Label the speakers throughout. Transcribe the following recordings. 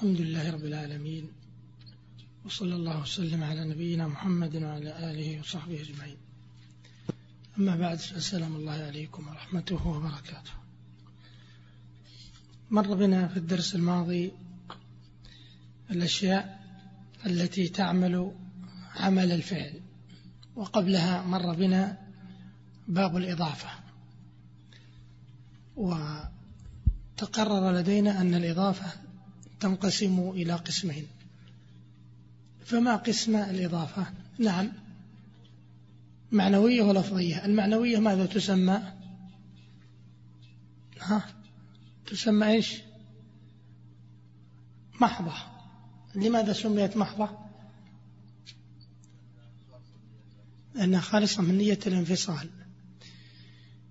Speaker 1: الحمد لله رب العالمين وصلى الله وسلم على نبينا محمد وعلى آله وصحبه أجمعين. أما بعد فالسلام الله عليكم ورحمته وبركاته. مر بنا في الدرس الماضي الأشياء التي تعمل عمل الفعل وقبلها مر بنا باب الإضافة. وتقرر لدينا أن الإضافة تنقسم إلى قسمين. فما قسم الإضافة؟ نعم. معنوية ولفظية المعنوية ماذا تسمى؟ ها؟ تسمى إيش؟ محضة. لماذا سميت محضة؟ لأنها خالصة من نية الانفصال.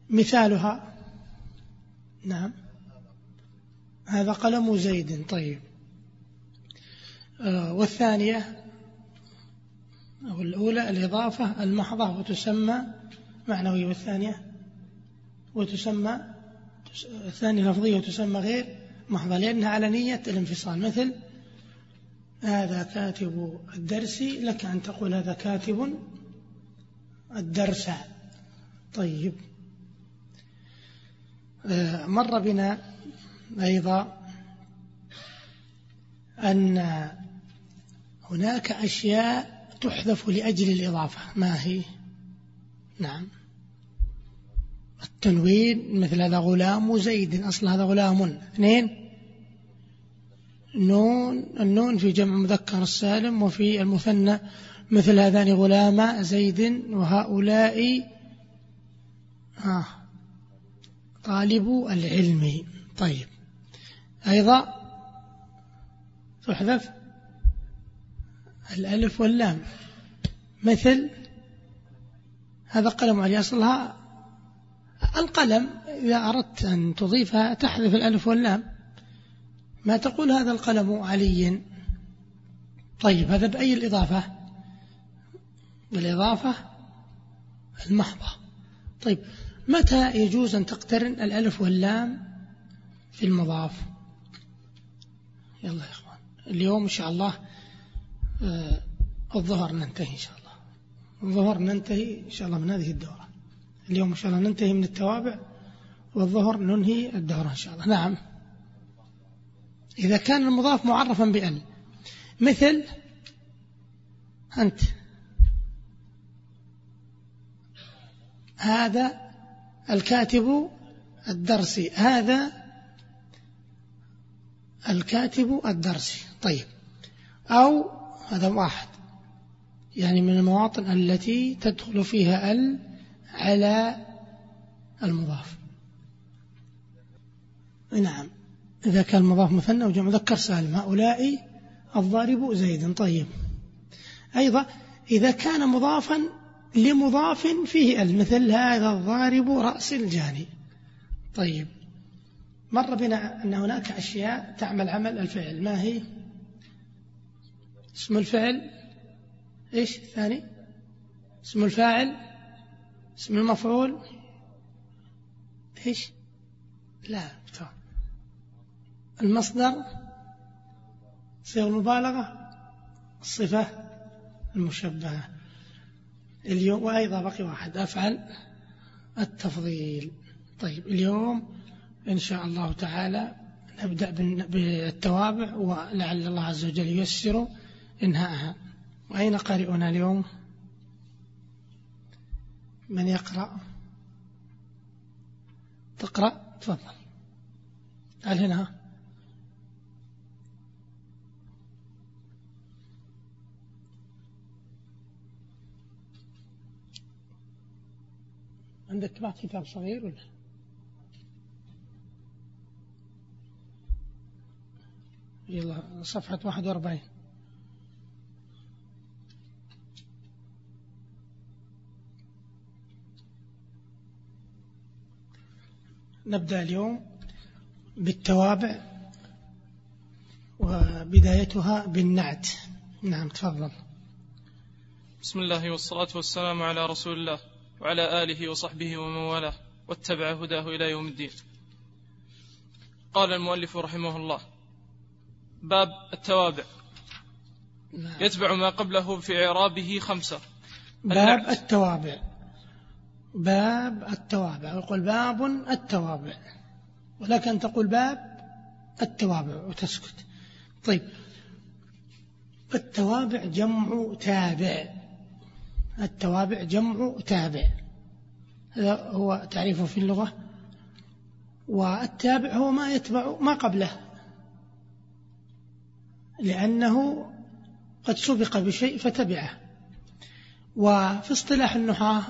Speaker 1: مثالها نعم. هذا قلم زيد طيب. آه، والثانية أو الأولى الإضافة المحضة وتسمى معنوية والثانية وتسمى الثانية لفظية وتسمى غير محضة لأنها على نية الانفصال. مثل هذا كاتب الدرس لك أن تقول هذا كاتب الدرس. طيب. آه، مر بنا أيضا أن هناك أشياء تحذف لأجل الإضافة. ما هي؟ نعم. التنوين مثل هذا غلام وزيد أصل هذا غلام. اثنين نون النون في جمع مذكر السالم وفي المثنى مثل هذان غلاما زيد وهؤلاء آه طالب العلم. طيب. أيضا تحذف الألف واللام. مثل هذا قلم علي أصلها القلم إذا أردت أن تضيفها تحذف الألف واللام. ما تقول هذا القلم علي؟ طيب هذا بأي الإضافة؟ بالإضافة المحضة. طيب متى يجوز أن تقترن الألف واللام في المضاف؟ يلا يا إخوان. اليوم إن شاء الله آه، الظهر ننتهي إن شاء الله. الظهر ننتهي إن شاء الله من هذه الدورة. اليوم إن شاء الله ننتهي من التوابع والظهر ننهي الدورة إن شاء الله. نعم. إذا كان المضاف معرفا بأل مثل أنت. هذا الكاتب الدرسي. هذا الكاتب الدرسي. طيب. أو هذا واحد. يعني من المواطن التي تدخل فيها ال على المضاف. نعم. إذا كان المضاف مثنى وجمع مذكر سالم هؤلاء الضارب زيد طيب. أيضا إذا كان مضافا لمضاف فيه ال مثل هذا الضارب رأس الجاني. طيب. مر بنا أن هناك أشياء تعمل عمل الفعل. ما هي؟ اسم الفعل. إيش الثاني؟ اسم الفاعل. اسم المفعول. إيش؟ لا المصدر. صيغ المبالغة. الصفة المشبهة. اليوم وأيضا بقي واحد. أفعل التفضيل. طيب اليوم إن شاء الله تعالى نبدأ بالتوابع ولعل الله عز وجل ييسر إنهاءها. وأين قارئنا اليوم؟ من يقرأ؟ تقرأ؟ تفضل. تعال هنا؟ عندك كتاب صغير ولا؟ يلا صفحة 41 نبدأ اليوم بالتوابع وبدايتها بالنعت. نعم تفضل.
Speaker 2: بسم الله والصلاة والسلام على رسول الله وعلى آله وصحبه ومن والاه واتبع هداه إلى يوم الدين. قال المؤلف رحمه الله باب التوابع.
Speaker 1: نعم.
Speaker 2: يتبع ما قبله في إعرابه خمسة.
Speaker 1: باب. التوابع. باب التوابع. يقول باب التوابع. ولكن تقول باب التوابع وتسكت. طيب. التوابع جمع تابع. التوابع جمع تابع. هذا هو تعريفه في اللغة. والتابع هو ما يتبع ما قبله. لأنه قد سبق بشيء فتبعه. وفي اصطلاح النحاة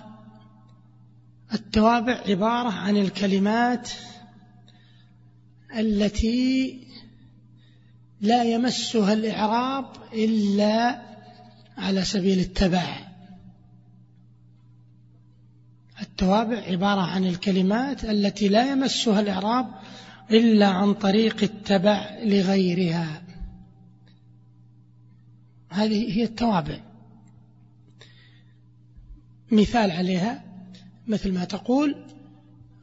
Speaker 1: التوابع عبارة عن الكلمات التي لا يمسها الإعراب إلا على سبيل التبع. التوابع عبارة عن الكلمات التي لا يمسها الإعراب إلا عن طريق التبع لغيرها. هذه هي التوابع. مثال عليها مثل ما تقول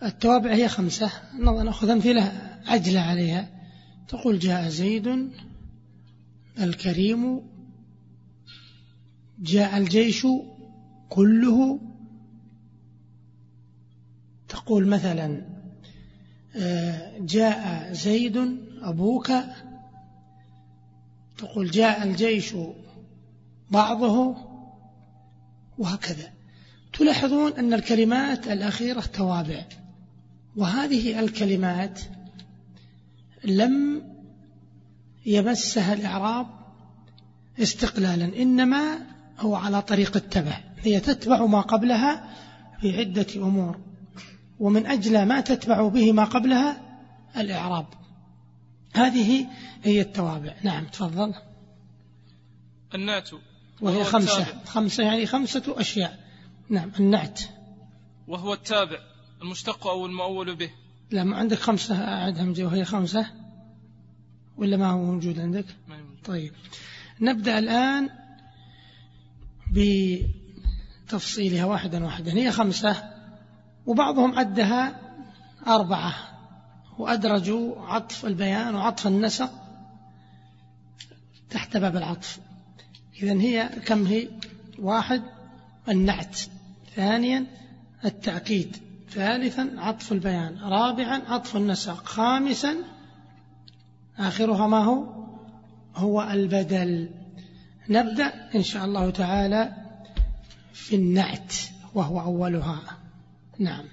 Speaker 1: التوابع هي خمسة نأخذ أمثلة عجلة عليها. تقول جاء زيد الكريم جاء الجيش كله. تقول مثلا آه، جاء زيد أبوك تقول جاء الجيش بعضه وهكذا. تلاحظون أن الكلمات الأخيرة توابع وهذه الكلمات لم يمسها الإعراب استقلالا إنما هو على طريق التبع. هي تتبع ما قبلها في عدة أمور ومن أجل ما تتبع به ما قبلها الإعراب. هذه هي التوابع. نعم تفضل.
Speaker 2: النعت.
Speaker 1: وهي
Speaker 2: وهو
Speaker 1: خمسة.
Speaker 2: التابع.
Speaker 1: خمسة يعني خمسة أشياء. نعم النعت.
Speaker 2: وهو التابع المشتق أو المؤول به.
Speaker 1: لا ما عندك خمسة أعد همزة وهي خمسة؟ ولا ما هو موجود عندك؟
Speaker 2: ما يوجد.
Speaker 1: طيب. نبدأ الآن بتفصيلها واحدا واحدا. هي خمسة وبعضهم عدها أربعة. وأدرجوا عطف البيان وعطف النسق تحت باب العطف. إذا هي كم؟ هي واحد النعت. ثانيا التأكيد. ثالثا عطف البيان. رابعا عطف النسق. خامسا آخرها ما هو؟ هو البدل. نبدأ إن شاء الله تعالى في النعت وهو أولها. نعم.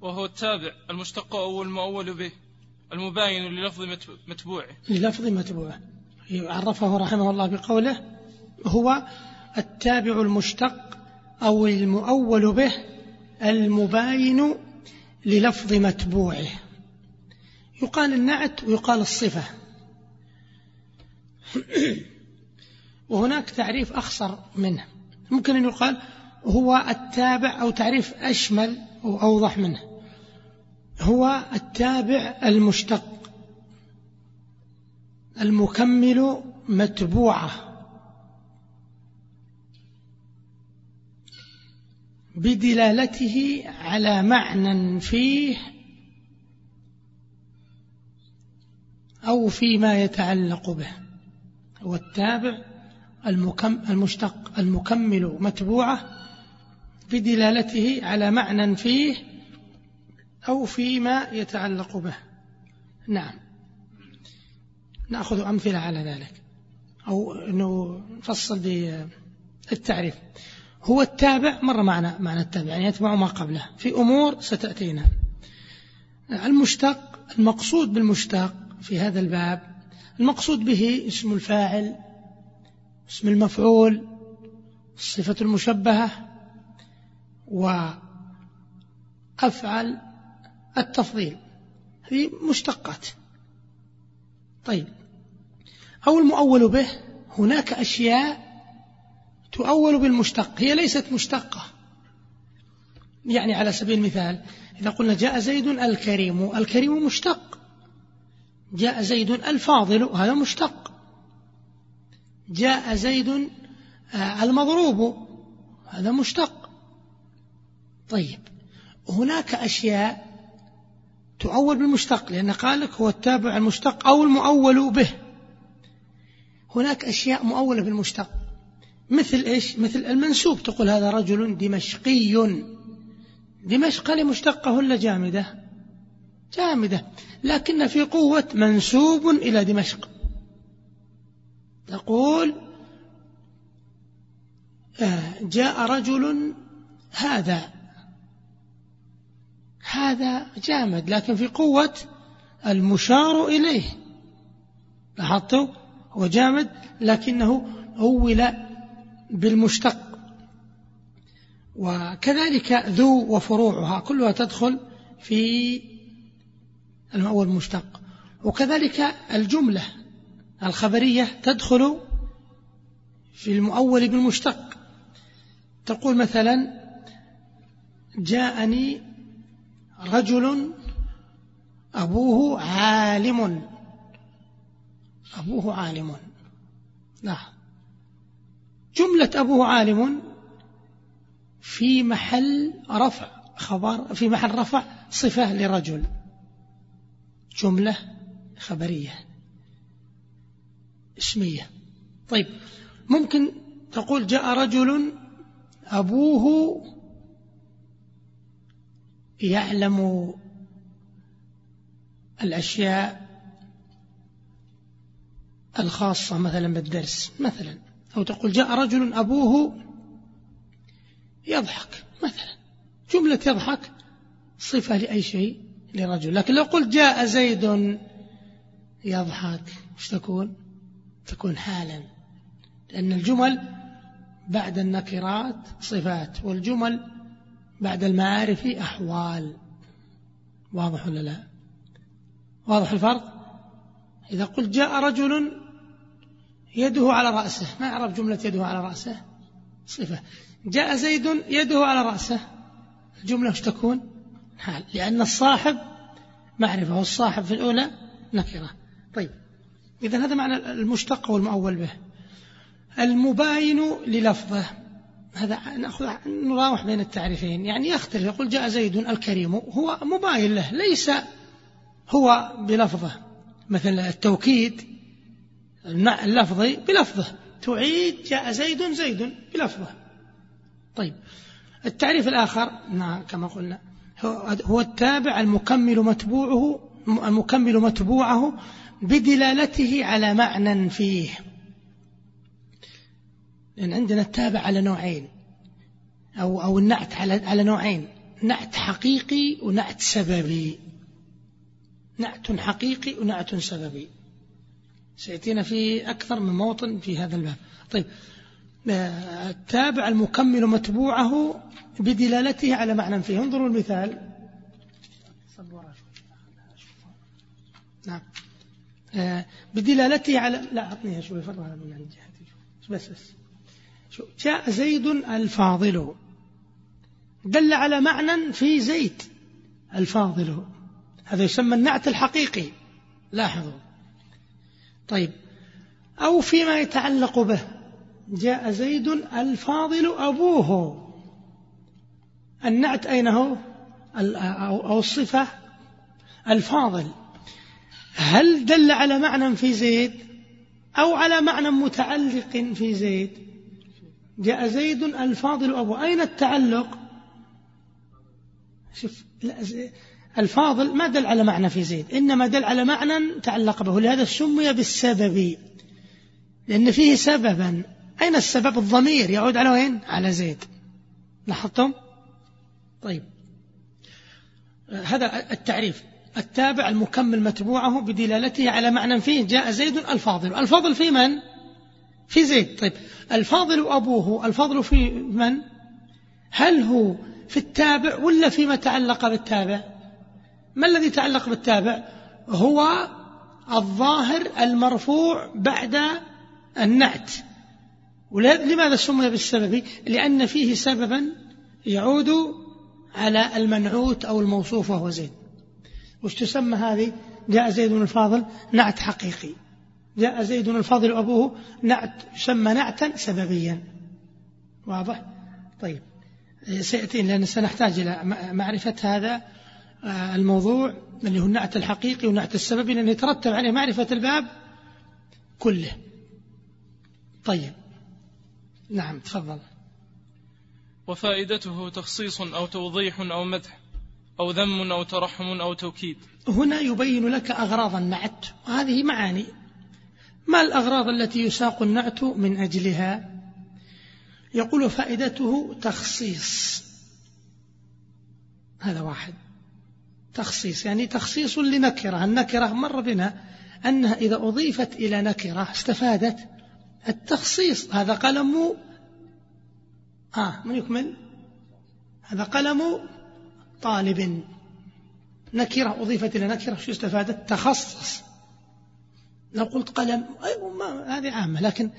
Speaker 2: وهو التابع المشتق أو المؤول به المباين للفظ مت- متبوعه.
Speaker 1: للفظ متبوع عرفه رحمه الله بقوله هو التابع المشتق أو المؤول به المباين للفظ متبوعه. يقال النعت ويقال الصفة. وهناك تعريف أخصر منه. ممكن أن يقال هو التابع أو تعريف أشمل وأوضح منه. هو التابع المشتق المكمل متبوعة. بدلالته على معنى فيه أو فيما يتعلق به. هو التابع المشتق المكمل متبوعة. بدلالته على معنى فيه أو فيما يتعلق به. نعم. نأخذ أمثلة على ذلك. أو أنه نفصل بالتعريف. هو التابع مرة معنى معنى التابع يعني يتبع ما قبله. في أمور ستأتينا. المشتق المقصود بالمشتق في هذا الباب المقصود به اسم الفاعل اسم المفعول الصفة المشبهة وأفعل التفضيل. هذه مشتقات. طيب. أو المؤول به هناك أشياء تؤول بالمشتق هي ليست مشتقة. يعني على سبيل المثال إذا قلنا جاء زيد الكريم الكريم مشتق. جاء زيد الفاضل هذا مشتق. جاء زيد آه، المضروب هذا مشتق. طيب. هناك أشياء تؤول بالمشتق لأن قال لك هو التابع المشتق أو المؤول به. هناك أشياء مؤولة بالمشتق. مثل إيش؟ مثل المنسوب. تقول هذا رجل دمشقي. دمشق لمشتقة ولا جامدة؟ جامدة. لكن في قوة منسوب إلى دمشق. تقول آه، جاء رجل هذا هذا جامد لكن في قوة المشار إليه. لاحظتوا؟ هو جامد لكنه أول بالمشتق. وكذلك ذو وفروعها كلها تدخل في المأول المشتق. وكذلك الجملة الخبرية تدخل في المؤول بالمشتق. تقول مثلا جاءني رجل أبوه عالم. أبوه عالم. نعم. جملة أبوه عالم في محل رفع خبر في محل رفع صفة لرجل. جملة خبرية. اسمية. طيب ممكن تقول جاء رجل أبوه يعلم الأشياء الخاصة مثلا بالدرس مثلا. أو تقول جاء رجل أبوه يضحك مثلا. جملة يضحك صفة لأي شيء لرجل. لكن لو قلت جاء زيد يضحك وش تكون؟ تكون حالا. لأن الجمل بعد النكرات صفات والجمل بعد المعارف أحوال. واضح ولا لا؟ واضح الفرق؟ إذا قلت جاء رجل يده على رأسه ما أعرف جملة يده على رأسه؟ صفة. جاء زيد يده على رأسه. الجملة وش تكون؟ حال. لأن الصاحب معرفة والصاحب في الأولى نكرة. طيب. إذا هذا معنى المشتق والمؤول به. المباين للفظه. هذا نأخذ نراوح بين التعريفين. يعني يختلف يقول جاء زيد الكريم هو مباين له ليس هو بلفظه. مثل التوكيد اللفظي بلفظه. تعيد جاء زيد زيد بلفظه. طيب التعريف الآخر نعم كما قلنا هو التابع المكمل متبوعه المكمل متبوعه بدلالته على معنى فيه. لأن عندنا التابع على نوعين. أو أو النعت على على نوعين. نعت حقيقي ونعت سببي. نعت حقيقي ونعت سببي. سيأتينا في أكثر من موطن في هذا الباب. طيب. التابع المكمل متبوعه بدلالته على معنى فيه. انظروا المثال. نعم. آه، بدلالته على لا أعطنيها شوي فرها من الجهة. بس بس. جاء زيد الفاضل. دل على معنى في زيد الفاضل. هذا يسمى النعت الحقيقي. لاحظوا. طيب. أو فيما يتعلق به. جاء زيد الفاضل أبوه. النعت أين هو؟ أو الصفة؟ الفاضل. هل دل على معنى في زيد؟ أو على معنى متعلق في زيد؟ جاء زيد الفاضل أبوه أين التعلق؟ شوف الفاضل ما دل على معنى في زيد إنما دل على معنى تعلق به لهذا سمي بالسبب لأن فيه سببا. أين السبب؟ الضمير يعود على وين؟ على زيد. لاحظتم؟ طيب. هذا التعريف. التابع المكمل متبوعه بدلالته على معنى فيه. جاء زيد الفاضل. الفاضل في من؟ في زيد. طيب الفاضل أبوه الفاضل في من؟ هل هو في التابع ولا فيما تعلق بالتابع؟ ما الذي تعلق بالتابع؟ هو الظاهر المرفوع بعد النعت. لماذا سمي بالسبب؟ لأن فيه سببا يعود على المنعوت أو الموصوف وهو زيد. وش تسمى هذه؟ جاء زيد الفاضل نعت حقيقي. جاء زيد الفاضل أبوه نعت يسمى نعتا سببيا. واضح؟ طيب. سيأتي لأن سنحتاج إلى معرفة هذا آه، الموضوع اللي هو النعت الحقيقي والنعت السببي لأن يترتب عليه معرفة الباب كله. طيب. نعم تفضل.
Speaker 2: وفائدته تخصيص أو توضيح أو مدح أو ذم أو ترحم أو توكيد.
Speaker 1: هنا يبين لك أغراض النعت. وهذه معاني. ما الأغراض التي يساق النعت من أجلها؟ يقول فائدته تخصيص. هذا واحد. تخصيص يعني تخصيص لنكرة. النكرة مر بنا أنها إذا أضيفت إلى نكرة استفادت التخصيص. هذا قلم آه من يكمل؟ هذا قلم طالب. نكرة أضيفت إلى نكرة شو استفادت؟ تخصص. لو قلت قلم ما هذه عامة. لكن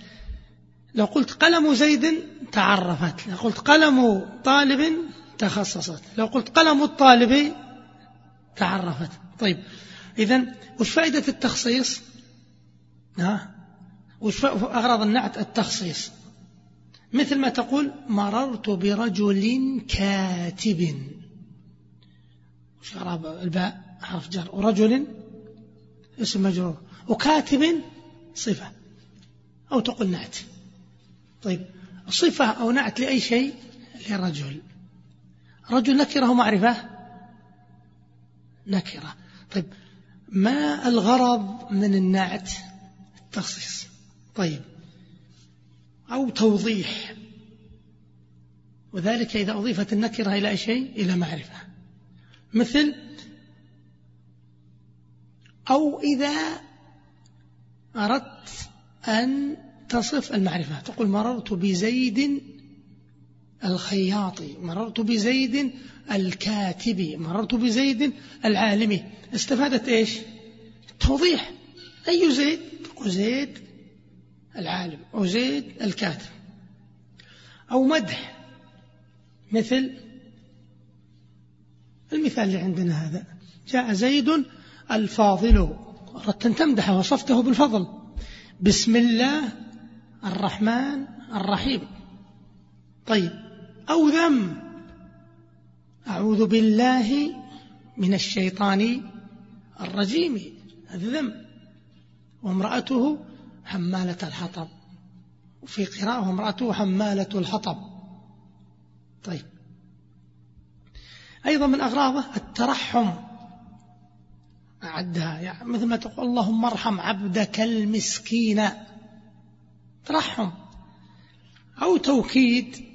Speaker 1: لو قلت قلم زيد تعرفت. لو قلت قلم طالب تخصصت. لو قلت قلم الطالب تعرفت. طيب إذا وش فائدة التخصيص؟ ها؟ وش أغراض النعت التخصيص؟ مثل ما تقول مررت برجل كاتب. وش أغراض الباء؟ حرف جر. ورجل اسم مجرور. وكاتب صفة أو تقول نعت. طيب صفة أو نعت لأي شيء؟ لرجل رجل نكرة معرفة نكرة. طيب ما الغرض من النعت؟ التخصيص. طيب أو توضيح. وذلك إذا أضيفت النكرة إلى شيء؟ إلى معرفة. مثل أو إذا أردت أن تصف المعرفة. تقول مررت بزيد الخياط مررت بزيد الكاتب مررت بزيد العالم. استفادت إيش؟ توضيح. أي زيد؟ تقول زيد العالم أو زيد الكاتب. أو مدح. مثل المثال اللي عندنا هذا. جاء زيد الفاضل. أردت أن تمدح وصفته بالفضل. بسم الله الرحمن الرحيم. طيب أو ذم. أعوذ بالله من الشيطان الرجيم. هذا ذم. وامرأته حمالة الحطب. وفي قراءة امرأته حمالة الحطب. طيب. أيضا من أغراضه الترحم. أعدها. يعني مثل ما تقول اللهم ارحم عبدك المسكين. ترحم. أو توكيد.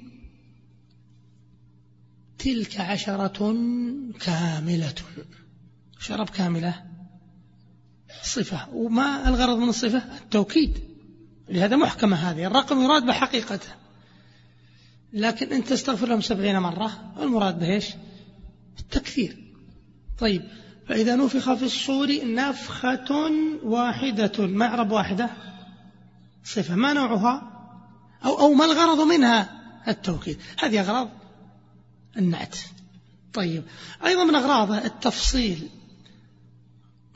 Speaker 1: تلك عشرة كاملة. شرب كاملة. صفة. وما الغرض من الصفة؟ التوكيد. لهذا محكمة هذه. الرقم يراد بحقيقته. لكن أنت تستغفر لهم سبعين مرة المراد بهش التكثير طيب. فإذا نفخ في الصور نفخة واحدة ما واحدة. صفة. ما نوعها؟ أو, أو ما الغرض منها؟ التوكيد. هذه أغراض النعت. طيب. أيضا من أغراضه التفصيل.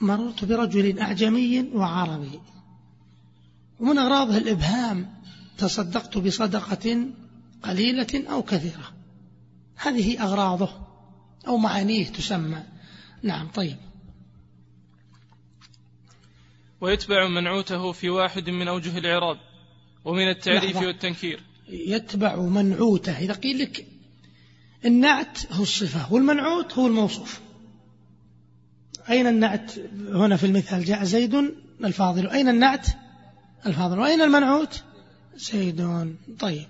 Speaker 1: مررت برجل أعجمي وعربي. ومن أغراضه الإبهام تصدقت بصدقة قليلة أو كثيرة. هذه أغراضه أو معانيه تسمى. نعم طيب.
Speaker 2: ويتبع منعوته في واحد من أوجه الإعراب ومن التعريف والتنكير.
Speaker 1: يتبع منعوته إذا قيل لك النعت هو الصفة والمنعوت هو الموصوف. أين النعت؟ هنا في المثال جاء زيد الفاضل. أين النعت الفاضل؟ وأين المنعوت؟ زيد. طيب.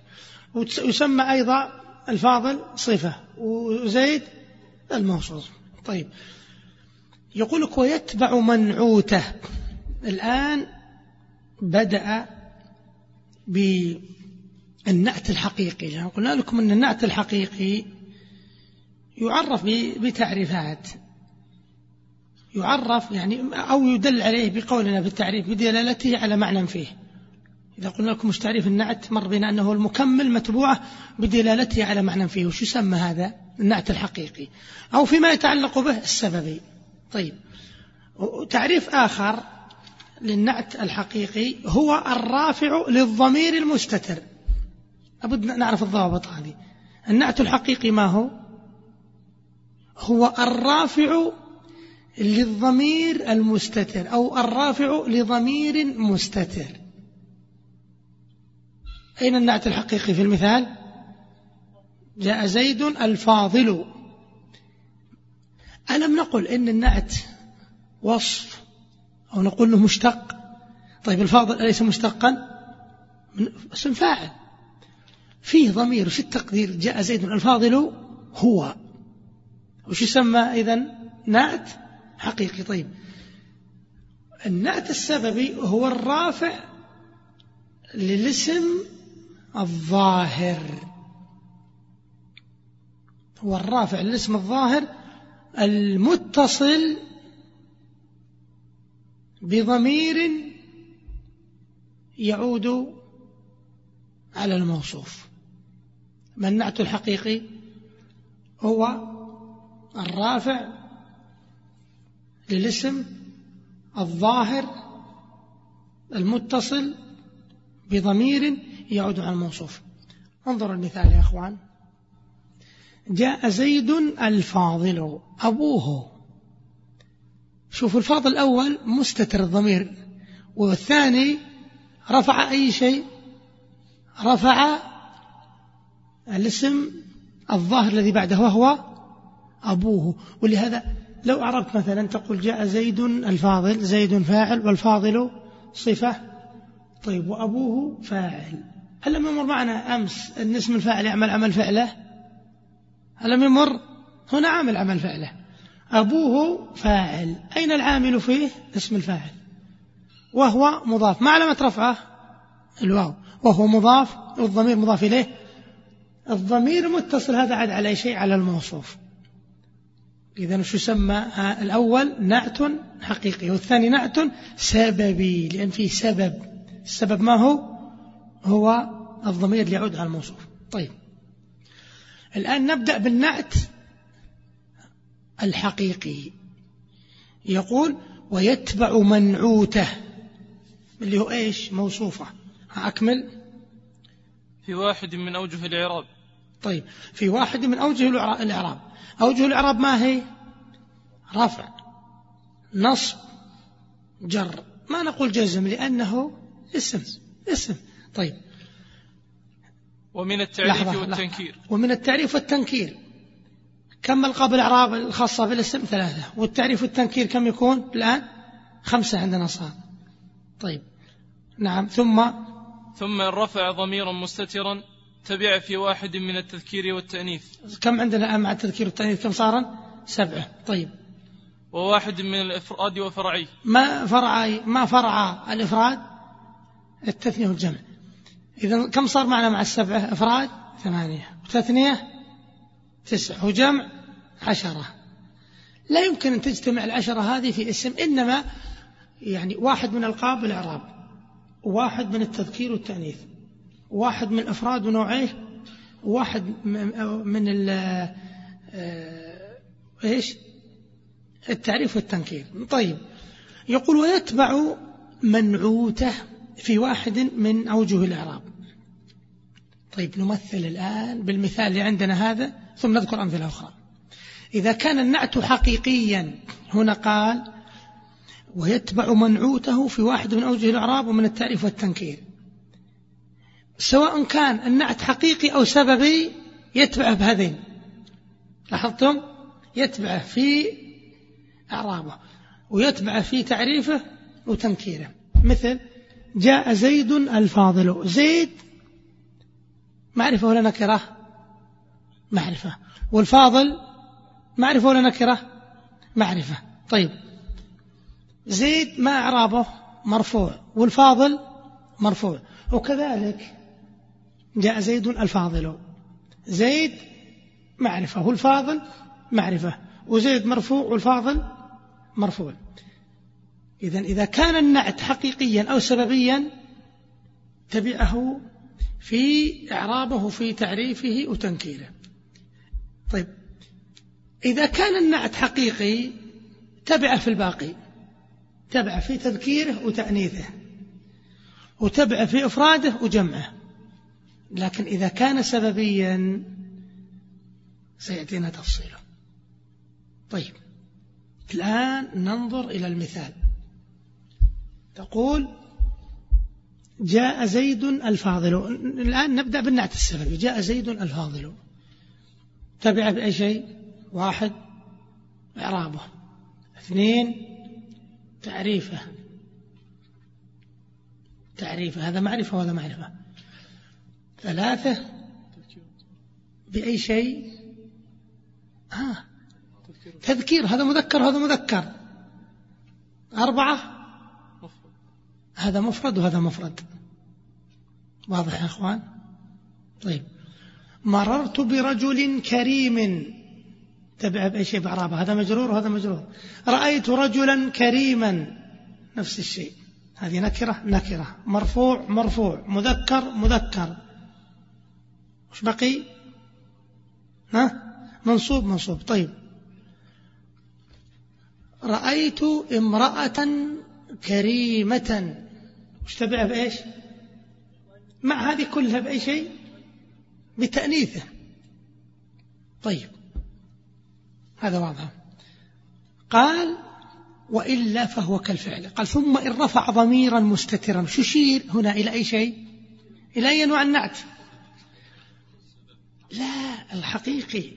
Speaker 1: ويسمى أيضا الفاضل صفة وزيد الموصوف. طيب. يقولك ويتبع منعوته الآن بدأ بالنعت الحقيقي. يعني قلنا لكم أن النعت الحقيقي يعرف بتعريفات. يعرف يعني أو يدل عليه بقولنا بالتعريف بدلالته على معنى فيه. إذا قلنا لكم مش تعريف النعت مر بنا أنه المكمل متبوعة بدلالته على معنى فيه. وش يسمى هذا النعت الحقيقي؟ أو فيما يتعلق به السببي. طيب. تعريف آخر للنعت الحقيقي هو الرافع للضمير المستتر. أبد نعرف الضوابط هذه. النعت الحقيقي ما هو؟ هو الرافع للضمير المستتر أو الرافع لضمير مستتر. أين النعت الحقيقي في المثال؟ جاء زيد الفاضل. ألم نقل إن النعت وصف أو نقول أنه مشتق؟ طيب الفاضل أليس مشتقا؟ من اسم فاعل. فيه ضمير في التقدير جاء زيد. الفاضل هو. وش يسمى إذا نعت؟ حقيقي. طيب. النعت السببي هو الرافع للاسم الظاهر. هو الرافع للاسم الظاهر المتصل بضمير يعود على الموصوف. ما النعت الحقيقي هو الرافع للاسم الظاهر المتصل بضمير يعود على الموصوف. انظروا المثال يا أخوان. جاء زيد الفاضل أبوه. شوفوا الفاضل الأول مستتر الضمير والثاني رفع أي شيء؟ رفع الاسم الظاهر الذي بعده وهو أبوه. ولهذا لو أعربت مثلا تقول جاء زيد الفاضل زيد فاعل والفاضل صفة. طيب وأبوه فاعل. ألم يمر معنا أمس أن اسم الفاعل يعمل عمل فعله؟ ألم يمر؟ هنا عامل عمل فعله أبوه فاعل. أين العامل فيه؟ اسم الفاعل. وهو مضاف. ما علامة رفعه؟ الواو. وهو مضاف. والضمير مضاف إليه. الضمير متصل هذا عاد على شيء على الموصوف. إذا شو يسمى؟ الأول نعت حقيقي والثاني نعت سببي لأن فيه سبب. السبب ما هو؟ هو الضمير اللي يعود على الموصوف. طيب. الآن نبدأ بالنعت الحقيقي. يقول ويتبع منعوته اللي هو إيش؟ موصوفة. أكمل.
Speaker 2: في واحد من أوجه الإعراب.
Speaker 1: طيب في واحد من أوجه الإعراب. أوجه الإعراب ما هي؟ رفع نصب جر. ما نقول جزم لأنه اسم اسم. طيب
Speaker 2: ومن التعريف لحظة والتنكير.
Speaker 1: لحظة. ومن التعريف والتنكير. كم ألقاب الإعراب الخاصة بالاسم ثلاثة. والتعريف والتنكير كم يكون الآن؟ خمسة عندنا صار. طيب. نعم. ثم؟
Speaker 2: ثم رفع ضميرا مستترا تبع في واحد من التذكير والتأنيث.
Speaker 1: كم عندنا الآن مع التذكير والتأنيث؟ كم صار سبعة. طيب.
Speaker 2: وواحد من الإفراد وفرعي.
Speaker 1: ما فرع ما فرع الإفراد؟ التثنية والجمع. إذا كم صار معنا مع السبعة إفراد؟ ثمانية. وتثنية؟ تسعة وجمع؟ عشرة. لا يمكن أن تجتمع العشرة هذه في اسم إنما يعني واحد من ألقاب الإعراب واحد من التذكير والتأنيث واحد من الأفراد ونوعيه واحد من ال آه، إيش؟ التعريف والتنكير. طيب. يقول ويتبع منعوته في واحد من أوجه الإعراب. طيب نمثل الآن بالمثال اللي عندنا هذا ثم نذكر أمثلة أخرى. إذا كان النعت حقيقيا هنا قال ويتبع منعوته في واحد من أوجه الإعراب ومن التعريف والتنكير. سواء كان النعت حقيقي أو سببي يتبعه بهذين. لاحظتم؟ يتبعه في إعرابه ويتبعه في تعريفه وتنكيره. مثل جاء زيد الفاضل. زيد معرفة ولا نكرة؟ معرفة. والفاضل؟ معرفة ولا نكرة؟ معرفة. طيب. زيد ما إعرابه؟ مرفوع. والفاضل؟ مرفوع. وكذلك جاء زيد الفاضل. زيد معرفة. والفاضل؟ معرفة. وزيد مرفوع والفاضل؟ مرفوع. إذا إذا كان النعت حقيقيا أو سببيا تبعه في إعرابه في تعريفه وتنكيره. طيب إذا كان النعت حقيقي تبعه في الباقي تبع في تذكيره وتأنيثه وتبع في إفراده وجمعه. لكن إذا كان سببيا سيأتينا تفصيله. طيب الآن ننظر إلى المثال. تقول جاء زيد الفاضل. الآن نبدأ بالنعت السببي جاء زيد الفاضل. تبع بأي شيء؟ واحد إعرابه. اثنين تعريفه. تعريفه. هذا معرفة وهذا معرفة. ثلاثة بأي شيء؟ ها تذكير. هذا مذكر هذا مذكر. أربعة هذا مفرد وهذا مفرد. واضح يا أخوان؟ طيب. مررت برجل كريم. تبع بأي شيء بعرابة هذا مجرور وهذا مجرور. رأيت رجلا كريما. نفس الشيء. هذه نكرة؟ نكرة. مرفوع مرفوع. مذكر مذكر. وش بقي؟ ها؟ منصوب منصوب. طيب. رأيت امرأة كريمة. وش تبع بإيش؟ مع هذه كلها بأي شيء؟ بتأنيثة. طيب. هذا واضح. قال وإلا فهو كالفعل. قال ثم إن رفع ضميرا مستترا. شو يشير هنا؟ إلى أي شيء؟ إلى أي أنواع النعت؟ لا الحقيقي.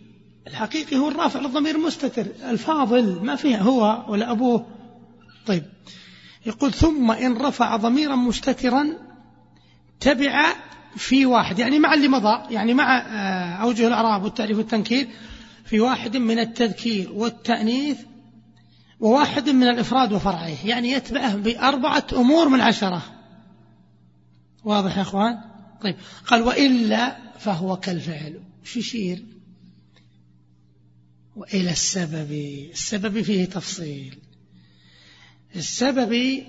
Speaker 1: الحقيقي هو الرافع للضمير المستتر. الفاضل ما فيها هو ولا أبوه. طيب. يقول ثم إن رفع ضميرا مستترا تبع في واحد يعني مع اللي مضى يعني مع آه، أوجه الأعراب والتعريف والتنكير في واحد من التذكير والتأنيث وواحد من الإفراد وفرعه يعني يتبعه بأربعة أمور من عشرة. واضح يا أخوان؟ طيب قال وإلا فهو كالفعل. شو يشير؟ وإلى السبب السبب فيه تفصيل. السبب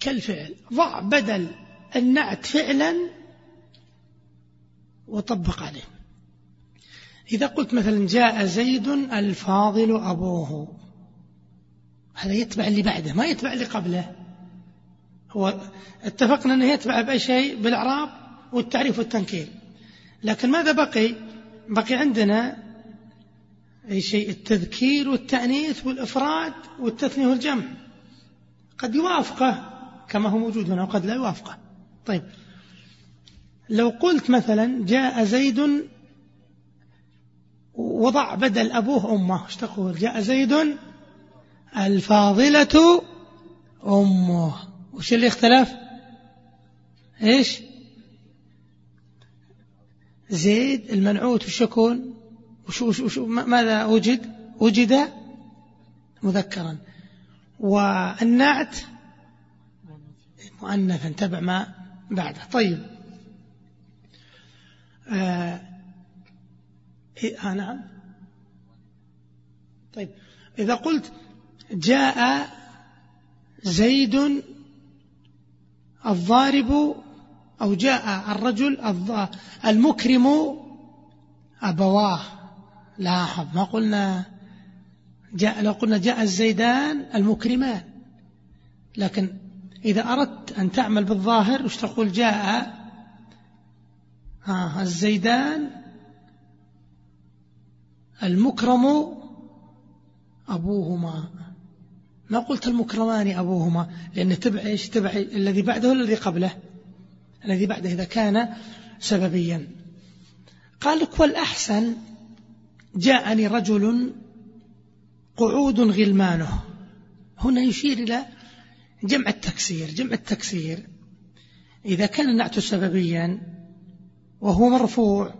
Speaker 1: كالفعل. ضع بدل النعت فعلا وطبق عليه. إذا قلت مثلا جاء زيد الفاضل أبوه هذا يتبع اللي بعده ما يتبع اللي قبله. هو اتفقنا أنه يتبع بأي شيء بالإعراب والتعريف والتنكير. لكن ماذا بقي؟ بقي عندنا أي شيء التذكير والتأنيث والإفراد والتثنية والجمع. قد يوافقه كما هو موجود هنا وقد لا يوافقه. طيب. لو قلت مثلا جاء زيد وضع بدل أبوه أمه. إيش تقول؟ جاء زيد الفاضلة أمه. وش اللي اختلف؟ إيش؟ زيد المنعوت وش يكون وش وش وش ماذا وجد؟ وجد مذكرا. والنعت مؤنثا تبع ما بعده. طيب. آه, آه نعم. طيب. إذا قلت جاء زيد الضارب أو جاء الرجل المكرم أبواه. لاحظ ما قلنا جاء لو قلنا جاء الزيدان المكرمان. لكن إذا أردت أن تعمل بالظاهر وش تقول جاء؟ الزيدان المكرم أبوهما. ما قلت المكرمان أبوهما لأن تبع إيش؟ تبع الذي بعده الذي قبله. الذي بعده إذا كان سببيا. قال لك والأحسن جاءني رجل قعود غلمانه. هنا يشير إلى جمع التكسير جمع التكسير. إذا كان النعت سببيا وهو مرفوع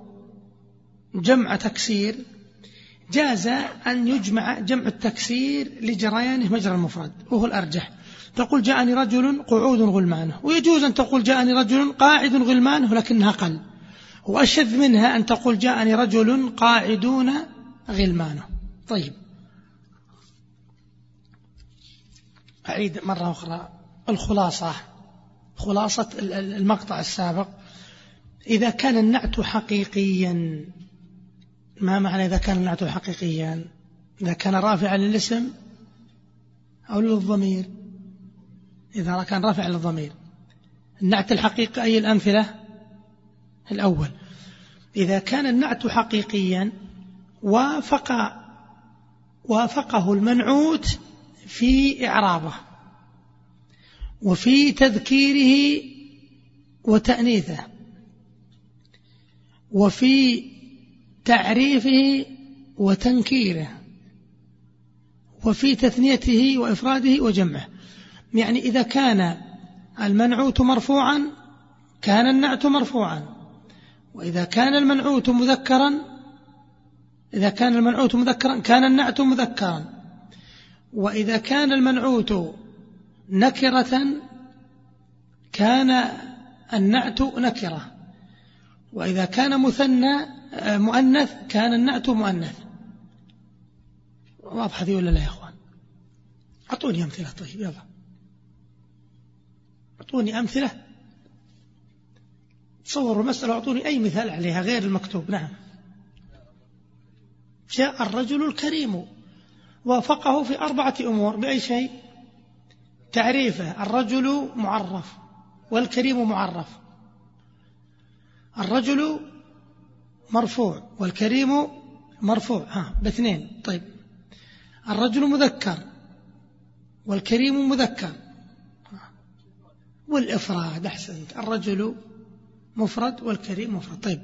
Speaker 1: جمع تكسير جاز أن يجمع جمع التكسير لجريانه مجرى المفرد وهو الأرجح. تقول جاءني رجل قعود غلمانه ويجوز أن تقول جاءني رجل قاعد غلمانه لكنها قل. وأشد منها أن تقول جاءني رجل قاعدون غلمانه. طيب. أعيد مرة أخرى. الخلاصة. خلاصة المقطع السابق. إذا كان النعت حقيقيا ما معنى إذا كان النعت حقيقيا؟ إذا كان رافعا للاسم أو للضمير. إذا كان رافع للضمير. النعت الحقيقي أي الأمثلة؟ الأول. إذا كان النعت حقيقيا وافق وافقه المنعوت في إعرابه وفي تذكيره وتأنيثه وفي تعريفه وتنكيره وفي تثنيته وإفراده وجمعه. يعني إذا كان المنعوت مرفوعا كان النعت مرفوعا. وإذا كان المنعوت مذكرا إذا كان المنعوت مذكرا كان النعت مذكرا. وإذا كان المنعوت نكرة كان النعت نكرة. وإذا كان مثنى مؤنث كان النعت مؤنث. واضحة ذي ولا لا يا أخوان؟ أعطوني أمثلة طيب يلا. أعطوني أمثلة. تصوروا المسألة أعطوني أي مثال عليها غير المكتوب. نعم. جاء الرجل الكريم وافقه في أربعة أمور بأي شيء؟ تعريفه الرجل معرف والكريم معرف. الرجل مرفوع والكريم مرفوع. ها باثنين. طيب. الرجل مذكر والكريم مذكر. والإفراد أحسنت. الرجل مفرد والكريم مفرد. طيب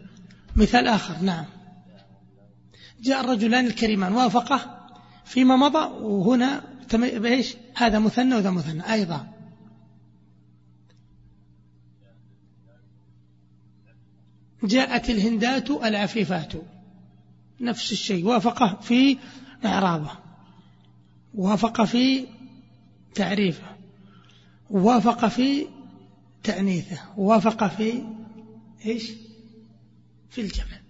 Speaker 1: مثال آخر. نعم. جاء الرجلان الكريمان وافقه فيما مضى وهنا بإيش هذا مثنى وذا مثنى أيضا. جاءت الهندات العفيفات. نفس الشيء. وافقه في إعرابه. وافق في تعريفه. وافق في تأنيثه. وافق في إيش؟ في الجمع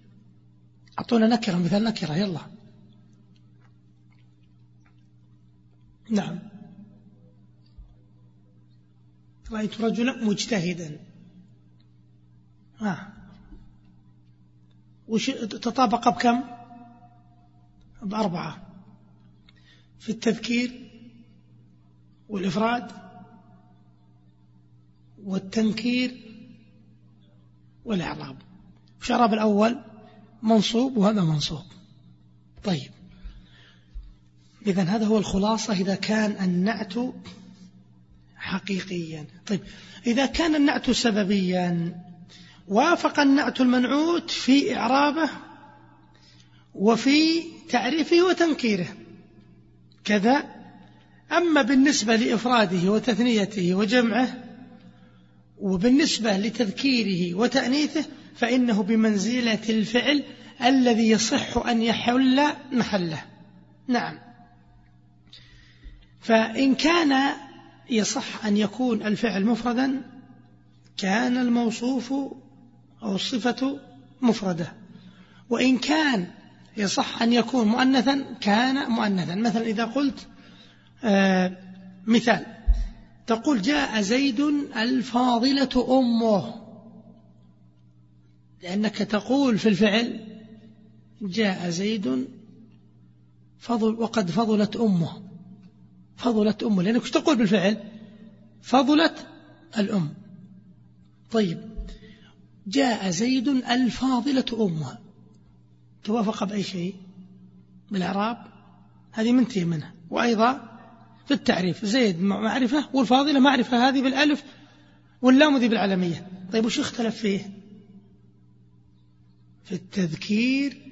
Speaker 1: أعطونا نكرة مثال نكرة يلا. نعم. رأيت رجلا مجتهدا. آه. وش تطابق بكم؟ بأربعة. في التذكير والإفراد والتنكير والإعراب الشراب الأول منصوب وهذا منصوب. طيب. إذا هذا هو الخلاصة إذا كان النعت حقيقيا. طيب. إذا كان النعت سببيا وافق النعت المنعوت في إعرابه وفي تعريفه وتنكيره. كذا. أما بالنسبة لإفراده وتثنيته وجمعه وبالنسبة لتذكيره وتأنيثه فإنه بمنزلة الفعل الذي يصح أن يحل محله. نعم. فإن كان يصح أن يكون الفعل مفردا كان الموصوف أو الصفة مفردة. وإن كان يصح أن يكون مؤنثا كان مؤنثا. مثلا إذا قلت آه مثال. تقول جاء زيد الفاضلة أمه. لأنك تقول في الفعل جاء زيد فضل وقد فضلت أمه. فضلت أمه لأنك تقول بالفعل فضلت الأم. طيب جاء زيد الفاضلة أمه. توافق بأي شيء؟ بالإعراب؟ هذه منتهي منها وأيضا في التعريف. زيد معرفة والفاضلة معرفة هذه بالألف واللام ذي بالعلمية. طيب وش اختلف فيه؟ في التذكير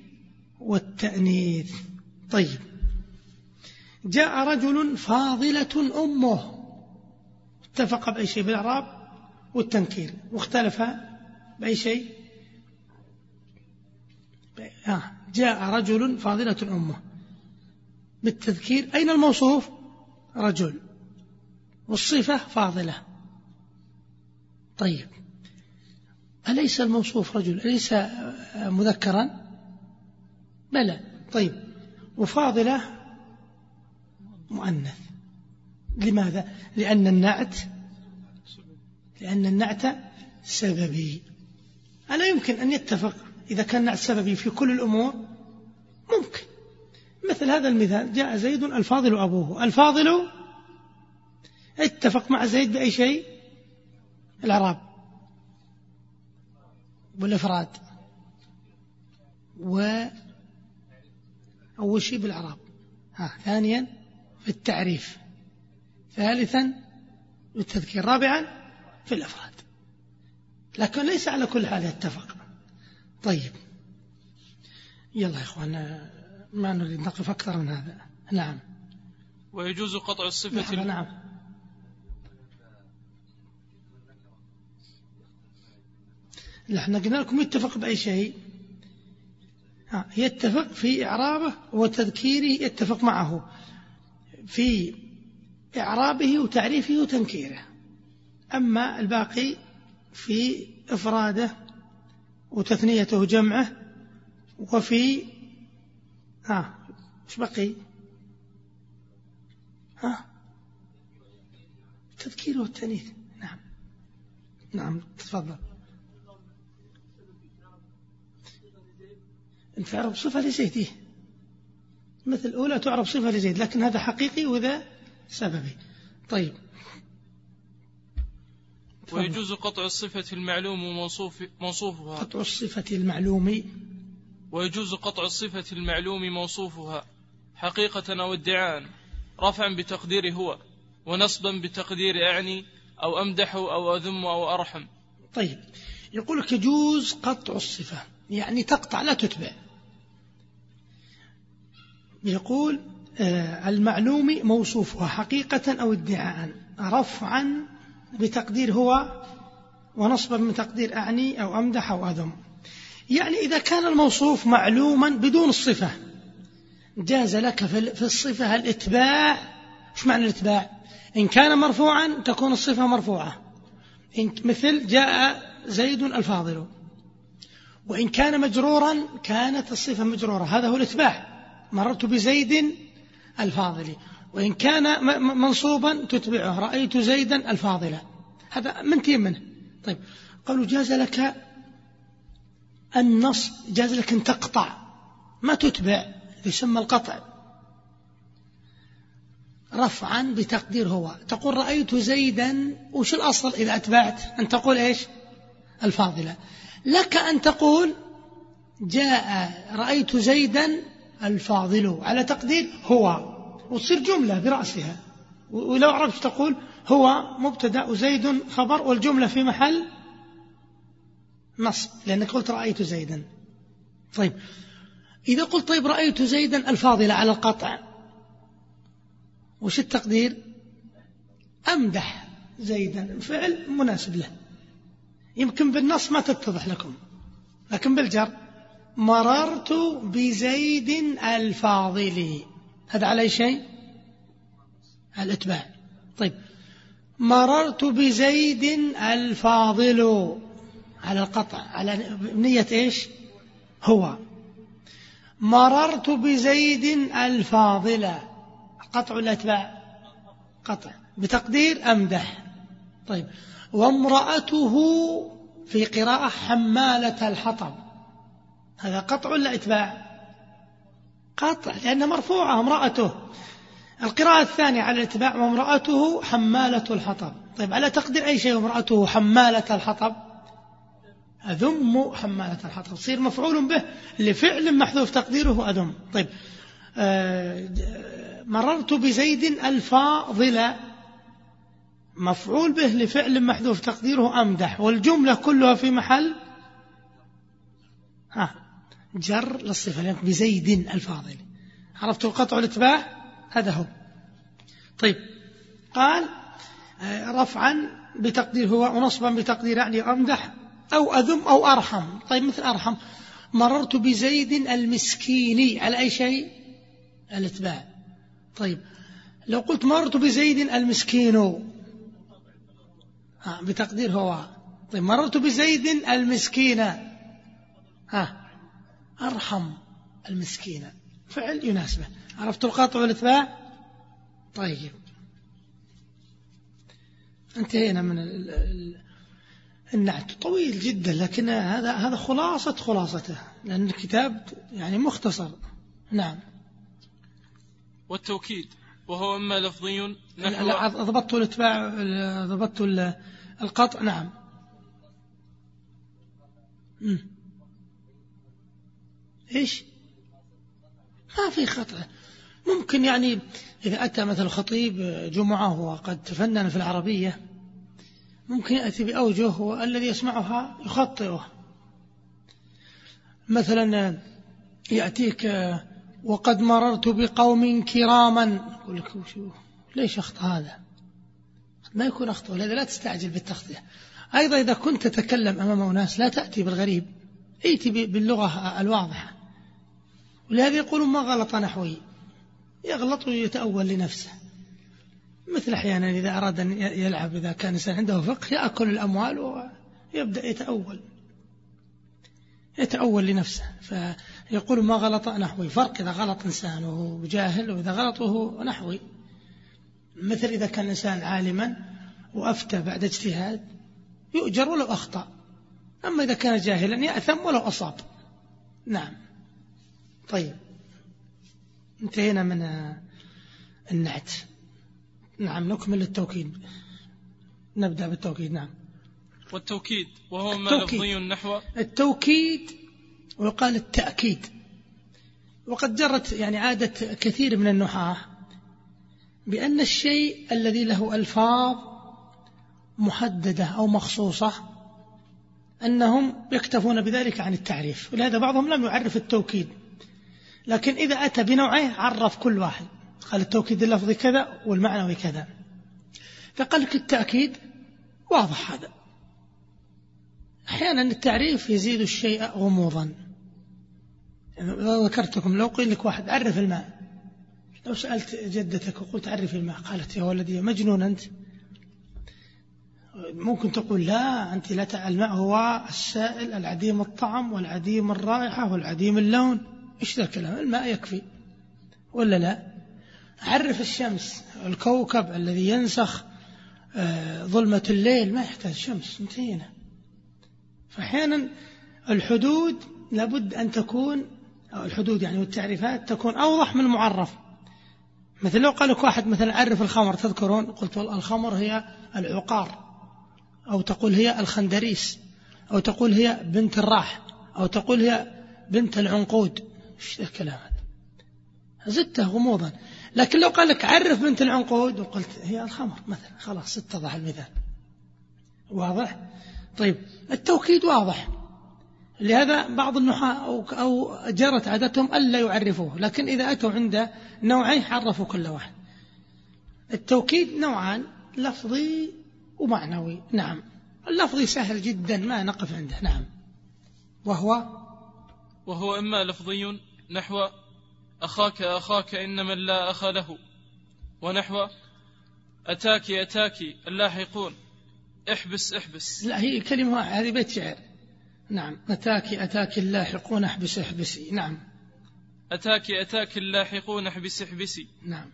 Speaker 1: والتأنيث. طيب. جاء رجل فاضلة أمه. اتفق بأي شيء بالإعراب والتنكير. واختلف بأي شيء؟ آه، جاء رجل فاضلة أمه. بالتذكير. أين الموصوف؟ رجل والصفة فاضلة. طيب. أليس الموصوف رجل؟ أليس مذكرا؟ بلى. طيب. وفاضلة مؤنث. لماذا؟ لأن النعت لأن النعت سببي. ألا يمكن أن يتفق إذا كان نعت سببي في كل الأمور؟ ممكن. مثل هذا المثال جاء زيد الفاضل أبوه. الفاضل اتفق مع زيد بأي شيء؟ الأعراب. والإفراد. و أول شيء بالإعراب. ها ثانيا في التعريف. ثالثا بالتذكير رابعا في الأفراد. لكن ليس على كل حال يتفق. طيب. يلا يا إخوان ما نريد نقف أكثر من هذا. نعم.
Speaker 2: ويجوز قطع الصفة
Speaker 1: نعم, نعم. لا إحنا قلنا لكم يتفق بأي شيء. يتفق في إعرابه وتذكيره يتفق معه في إعرابه وتعريفه وتنكيره. أما الباقي في إفراده وتثنيته وجمعه وفي ها إيش بقي؟ ها؟ التذكير والتأنيث. نعم. نعم تفضل. أنت تعرف صفة لزيد إيه؟ مثل الأولى تعرف صفة لزيد لكن هذا حقيقي وذا سببي. طيب.
Speaker 2: ويجوز قطع الصفة المعلوم وموصوف موصوفها.
Speaker 1: قطع الصفة المعلوم
Speaker 2: ويجوز قطع الصفة المعلوم موصوفها حقيقة أو ادعاء رفعا بتقدير هو ونصبا بتقدير أعني أو أمدح أو أذم أو أرحم.
Speaker 1: طيب يقول لك يجوز قطع الصفة يعني تقطع لا تتبع. يقول آه، المعلوم موصوفها حقيقة أو ادعاء رفعا بتقدير هو ونصبا بتقدير أعني أو أمدح أو أذم. يعني إذا كان الموصوف معلوما بدون الصفة جاز لك في الصفة الإتباع. إيش معنى الإتباع؟ إن كان مرفوعا تكون الصفة مرفوعة. إن مثل جاء زيد الفاضل. وإن كان مجرورا كانت الصفة مجرورة. هذا هو الإتباع. مررت بزيد الفاضل. وإن كان منصوبا تتبعه. رأيت زيدا الفاضل. هذا منتهي منه طيب. قالوا جاز لك النص جاز لك أن تقطع. ما تتبع يسمى القطع. رفعا بتقدير هو. تقول رأيت زيدا وش الأصل؟ إذا أتبعت أن تقول إيش؟ الفاضلة. لك أن تقول جاء رأيت زيدا الفاضل على تقدير هو. وتصير جملة برأسها. ولو عرفت تقول هو مبتدأ وزيد خبر والجملة في محل نصب لأنك قلت رأيت زيدا. طيب إذا قلت طيب رأيت زيدا الفاضلة على القطع. وش التقدير؟ أمدح زيدا فعل مناسب له. يمكن بالنص ما تتضح لكم لكن بالجر. مررت بزيد الفاضل. هذا على شيء؟ على الإتباع. طيب مررت بزيد الفاضل. على القطع على نية إيش؟ هو. مررت بزيد الفاضل قطع الاتباع قطع. بتقدير امدح طيب. وامرأته في قراءة حمالة الحطب. هذا قطع ولا إتباع؟ قطع لأنها مرفوعة امرأته. القراءة الثانية على الأتباع وامرأته حمالة الحطب. طيب على تقدير أي شيء وامرأته حمالة الحطب؟ أذم حمالة الحطب. تصير مفعول به لفعل محذوف تقديره أذم. طيب. آه مررت بزيد الفاضل. مفعول به لفعل محذوف تقديره أمدح. والجملة كلها في محل؟ ها. جر للصفة لأنك بزيد الفاضل. عرفت القطع والاتباع؟ هذا هو. طيب. قال آه، رفعا بتقدير هو ونصبا بتقدير يعني أمدح. أو أذم أو أرحم. طيب مثل أرحم. مررت بزيد المسكين. على أي شيء؟ الإتباع. طيب. لو قلت مررت بزيد المسكين. ها بتقدير هو. طيب مررت بزيد المسكينة ها أرحم المسكينة فعل يناسبه. عرفت القطع والإتباع؟ طيب. انتهينا من النعت طويل جدا لكن هذا هذا خلاصة خلاصته لأن الكتاب يعني مختصر. نعم.
Speaker 2: والتوكيد وهو إما لفظي
Speaker 1: نحو ضبطت الإتباع ضبطت القطع. نعم. إيش؟ ما في خطأ. ممكن يعني إذا أتى مثل خطيب جمعة وقد تفنن في العربية ممكن يأتي بأوجه والذي يسمعها يخطئه. مثلا يأتيك وقد مررت بقوم كراما. يقول لك ليش أخطأ هذا؟ ما يكون أخطأ لهذا لا تستعجل بالتخطئة أيضا إذا كنت تتكلم أمام أناس لا تأتي بالغريب ائتي باللغة الواضحة. ولهذا يقولون ما غلط نحوي. يغلط ويتأول لنفسه. مثل أحيانا إذا أراد أن يلعب إذا كان إنسان عنده فقه يأكل الأموال ويبدأ يتأول. يتأول لنفسه. فيقول ما غلط نحوي. فرق إذا غلط إنسان وهو جاهل وإذا غلط وهو نحوي. مثل إذا كان الإنسان عالما وأفتى بعد اجتهاد يؤجر ولو أخطأ. أما إذا كان جاهلا يأثم ولو أصاب. نعم. طيب. انتهينا من النعت. نعم نكمل التوكيد. نبدأ بالتوكيد نعم.
Speaker 2: والتوكيد وهو ما لفظي نحو
Speaker 1: التوكيد ويقال التأكيد. وقد جرت يعني عادة كثير من النحاة بأن الشيء الذي له ألفاظ محددة أو مخصوصة أنهم يكتفون بذلك عن التعريف ولهذا بعضهم لم يعرف التوكيد. لكن إذا أتى بنوعه عرف كل واحد. قال التوكيد اللفظي كذا والمعنوي كذا. فقال لك التأكيد واضح هذا. أحيانا التعريف يزيد الشيء غموضا. يعني ذكرتكم لو قيل لك واحد عرف الماء. لو سألت جدتك وقلت عرف الماء قالت يا ولدي مجنون أنت. ممكن تقول لا أنت لا تعلم الماء هو السائل العديم الطعم والعديم الرائحة والعديم اللون. إيش ذا الكلام؟ الماء يكفي. ولا لا؟ عرف الشمس الكوكب الذي ينسخ آه، ظلمة الليل ما يحتاج شمس انتهينا. فأحيانا الحدود لابد أن تكون الحدود يعني والتعريفات تكون أوضح من المعرف. مثل لو قال لك واحد مثلا عرف الخمر تذكرون؟ قلت الخمر هي العقار أو تقول هي الخندريس أو تقول هي بنت الراح أو تقول هي بنت العنقود. إيش الكلام هذا؟ زدته غموضا. لكن لو قال لك عرف بنت العنقود وقلت هي الخمر مثلا خلاص اتضح المثال. واضح؟ طيب التوكيد واضح. لهذا بعض النحاة أو, أو جرت عادتهم ألا يعرفوه لكن إذا أتوا عند نوعين عرفوا كل واحد. التوكيد نوعان لفظي ومعنوي. نعم. اللفظي سهل جدا ما نقف عنده. نعم. وهو؟
Speaker 2: وهو إما لفظي نحو أخاك أخاك إن من لا أخ له. ونحو أتاك أتاك اللاحقون. احبس احبس.
Speaker 1: لا هي كلمة هذه بيت شعر. نعم أتاك أتاك اللاحقون احبس احبسي نعم.
Speaker 2: أتاك أتاك اللاحقون احبس احبسي
Speaker 1: نعم.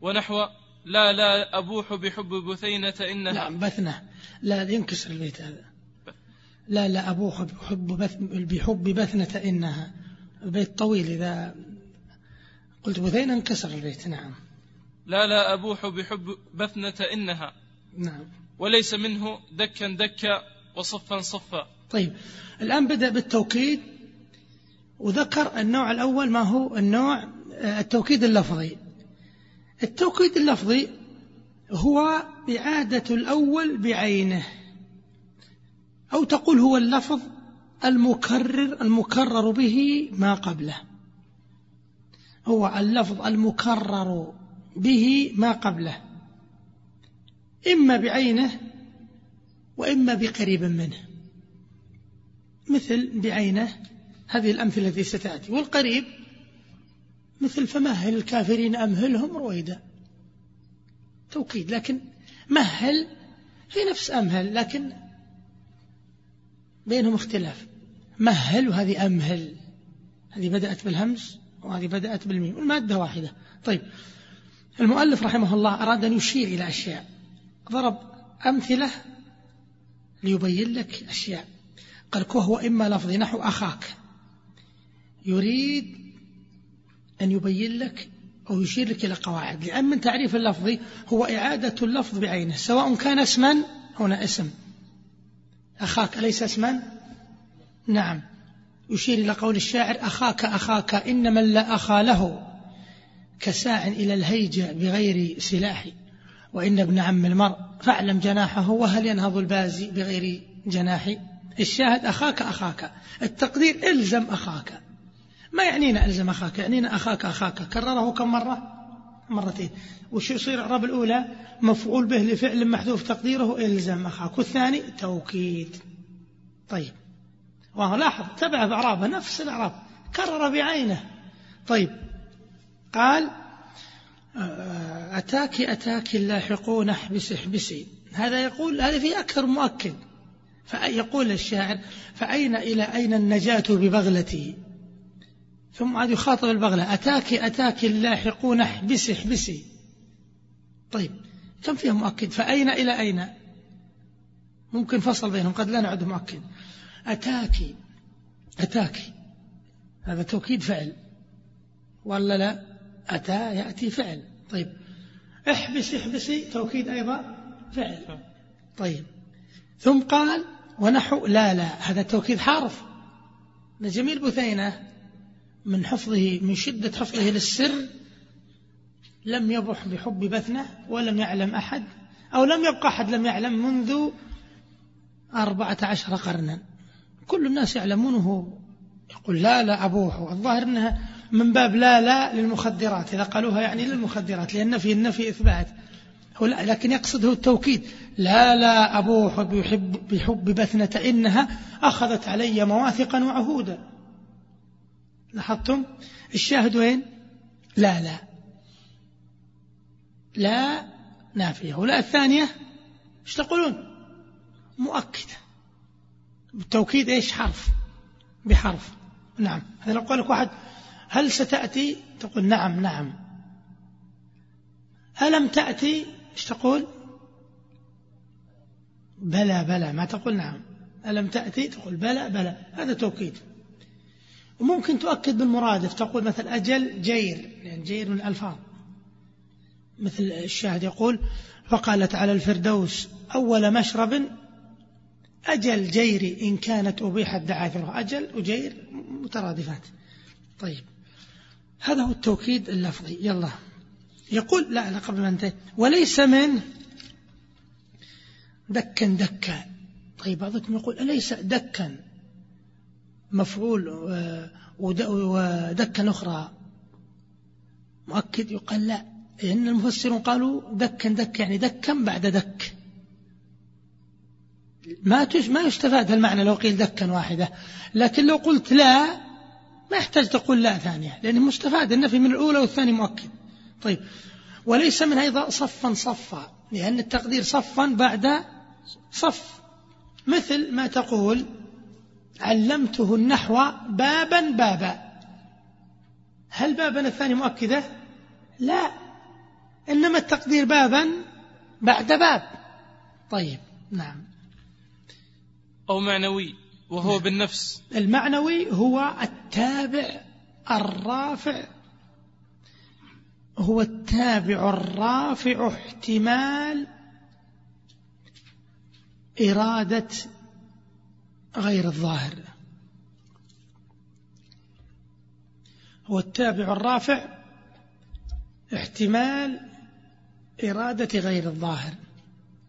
Speaker 2: ونحو لا لا أبوح بحب بثينة إنها.
Speaker 1: نعم بثنة. لا ينكسر البيت هذا. لا لا أبوح بحب, بث بحب بثنة إنها. البيت طويل إذا قلت بثينة انكسر البيت. نعم.
Speaker 2: لا لا أبوح بحب بثنة إنها.
Speaker 1: نعم.
Speaker 2: وليس منه دكا دكا وصفا صفا.
Speaker 1: طيب الآن بدأ بالتوكيد. وذكر النوع الأول ما هو النوع التوكيد اللفظي. التوكيد اللفظي هو إعادة الأول بعينه. أو تقول هو اللفظ المكرر المكرر به ما قبله. هو اللفظ المكرر به ما قبله. إما بعينه وإما بقريب منه. مثل بعينه هذه الأمثلة التي ستأتي. والقريب مثل فمهل الكافرين أمهلهم رويدا. توكيد لكن مهل هي نفس أمهل لكن بينهم اختلاف. مهل وهذه أمهل هذه بدأت بالهمز. وهذه بدأت بالميم. المادة واحدة. طيب. المؤلف رحمه الله أراد أن يشير إلى أشياء. ضرب أمثلة ليبين لك أشياء. قال وهو إما لفظي نحو أخاك. يريد أن يبين لك أو يشير لك إلى قواعد. لأن من تعريف اللفظ هو إعادة اللفظ بعينه سواء كان اسما هنا اسم. أخاك أليس اسما؟ نعم. يشير إلى قول الشاعر أخاك أخاك إن من لا أخا له كساع إلى الهيجة بغير سلاح وإن ابن عم المرء فاعلم جناحه وهل ينهض البازي بغير جناح. الشاهد أخاك أخاك. التقدير إلزم أخاك. ما يعنينا ألزم أخاك يعنينا أخاك أخاك. كرره كم مرة؟ مرتين. وش يصير؟ الإعراب الأولى مفعول به لفعل محذوف تقديره إلزم أخاك والثاني توكيد. طيب. وهو لاحظ تبع بإعرابه نفس الإعراب كرر بعينه. طيب قال أتاك أتاك اللاحقون احبس احبسي. هذا يقول هذا فيه أكثر مؤكد. فيقول الشاعر فأين إلى أين النجاة ببغلتي؟ ثم عاد يخاطب البغلة أتاك أتاك اللاحقون احبسي احبسي. طيب كم فيها مؤكد؟ فأين إلى أين؟ ممكن فصل بينهم قد لا نعد مؤكد. أتاك. أتاك. هذا توكيد فعل. ولا لا؟ أتى يأتي فعل. طيب. احبسي احبسي. توكيد أيضا فعل. طيب. ثم قال ونحو لا لا. هذا توكيد حرف. جميل بثينة من حفظه من شدة حفظه للسر لم يبح بحب بثنة ولم يعلم أحد أو لم يبقى أحد لم يعلم منذ أربعة عشر قرنا. كل الناس يعلمونه. يقول لا لا أبوح. الظاهر أنها من باب لا لا للمخدرات. إذا قالوها يعني للمخدرات لأن في النفي إثبات. لكن يقصده التوكيد. لا لا أبوح بحب, بحب بثنة إنها أخذت علي مواثقا وعهودا. لاحظتم؟ الشاهد وين؟ لا لا. لا نافية. ولا الثانية؟ إيش تقولون؟ مؤكدة. بالتوكيد إيش؟ حرف. بحرف. نعم. هذا لو قال لك واحد هل ستأتي؟ تقول نعم نعم. ألم تأتي؟ إيش تقول؟ بلى بلى. ما تقول نعم. ألم تأتي؟ تقول بلى بلى. هذا توكيد. وممكن تؤكد بالمرادف. تقول مثل أجل جير. لأن يعني جير من الألفاظ. مثل الشاهد يقول فقالت على الفردوس أول مشرب أجل جيري إن كانت أبيحت دعاثرها أجل وجير مترادفات. طيب. هذا هو التوكيد اللفظي. يلا. يقول لا لا قبل ما انتهي وليس من دكا دكا. طيب بعضكم يقول أليس دكا مفعول ودكا أخرى؟ مؤكد يقال لا. لأن المفسرون قالوا دكا دك يعني دكا بعد دك. ما ما يستفاد المعنى لو قيل دكا واحدة. لكن لو قلت لا ما يحتاج تقول لا ثانية لأنه مستفاد النفي من الأولى والثاني مؤكد. طيب وليس من أيضا صفا صفا لأن التقدير صفا بعد صف. مثل ما تقول علمته النحو بابا بابا. هل بابا الثاني مؤكدة؟ لا. إنما التقدير بابا بعد باب. طيب نعم.
Speaker 2: أو معنوي وهو نعم. بالنفس.
Speaker 1: المعنوي هو التابع الرافع. هو التابع الرافع احتمال إرادة غير الظاهر. هو التابع الرافع احتمال إرادة غير الظاهر.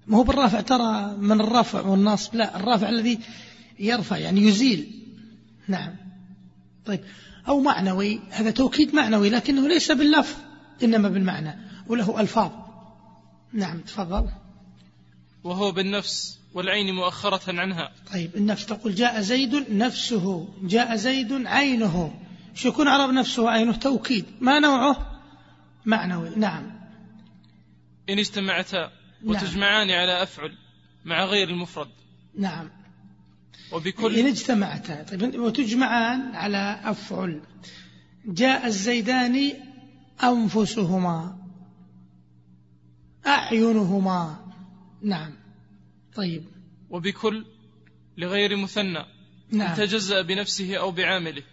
Speaker 1: ما هو بالرافع ترى من الرفع والنصب لا الرافع الذي يرفع يعني يزيل. نعم. طيب. أو معنوي هذا توكيد معنوي لكنه ليس باللفظ إنما بالمعنى وله ألفاظ. نعم تفضل.
Speaker 2: وهو بالنفس والعين مؤخرة عنها.
Speaker 1: طيب النفس تقول جاء زيد نفسه جاء زيد عينه. شو يكون عرب نفسه عينه توكيد. ما نوعه؟ معنوي. نعم.
Speaker 2: إن اجتمعتا. وتجمعان نعم. على أفعل مع غير المفرد.
Speaker 1: نعم.
Speaker 2: وبكل
Speaker 1: إن اجتمعتا. طيب وتجمعان على أفعل. جاء الزيدان أنفسهما. أعينهما. نعم. طيب.
Speaker 2: وبكل لغير مثنى. نعم. تجزأ بنفسه أو بعامله.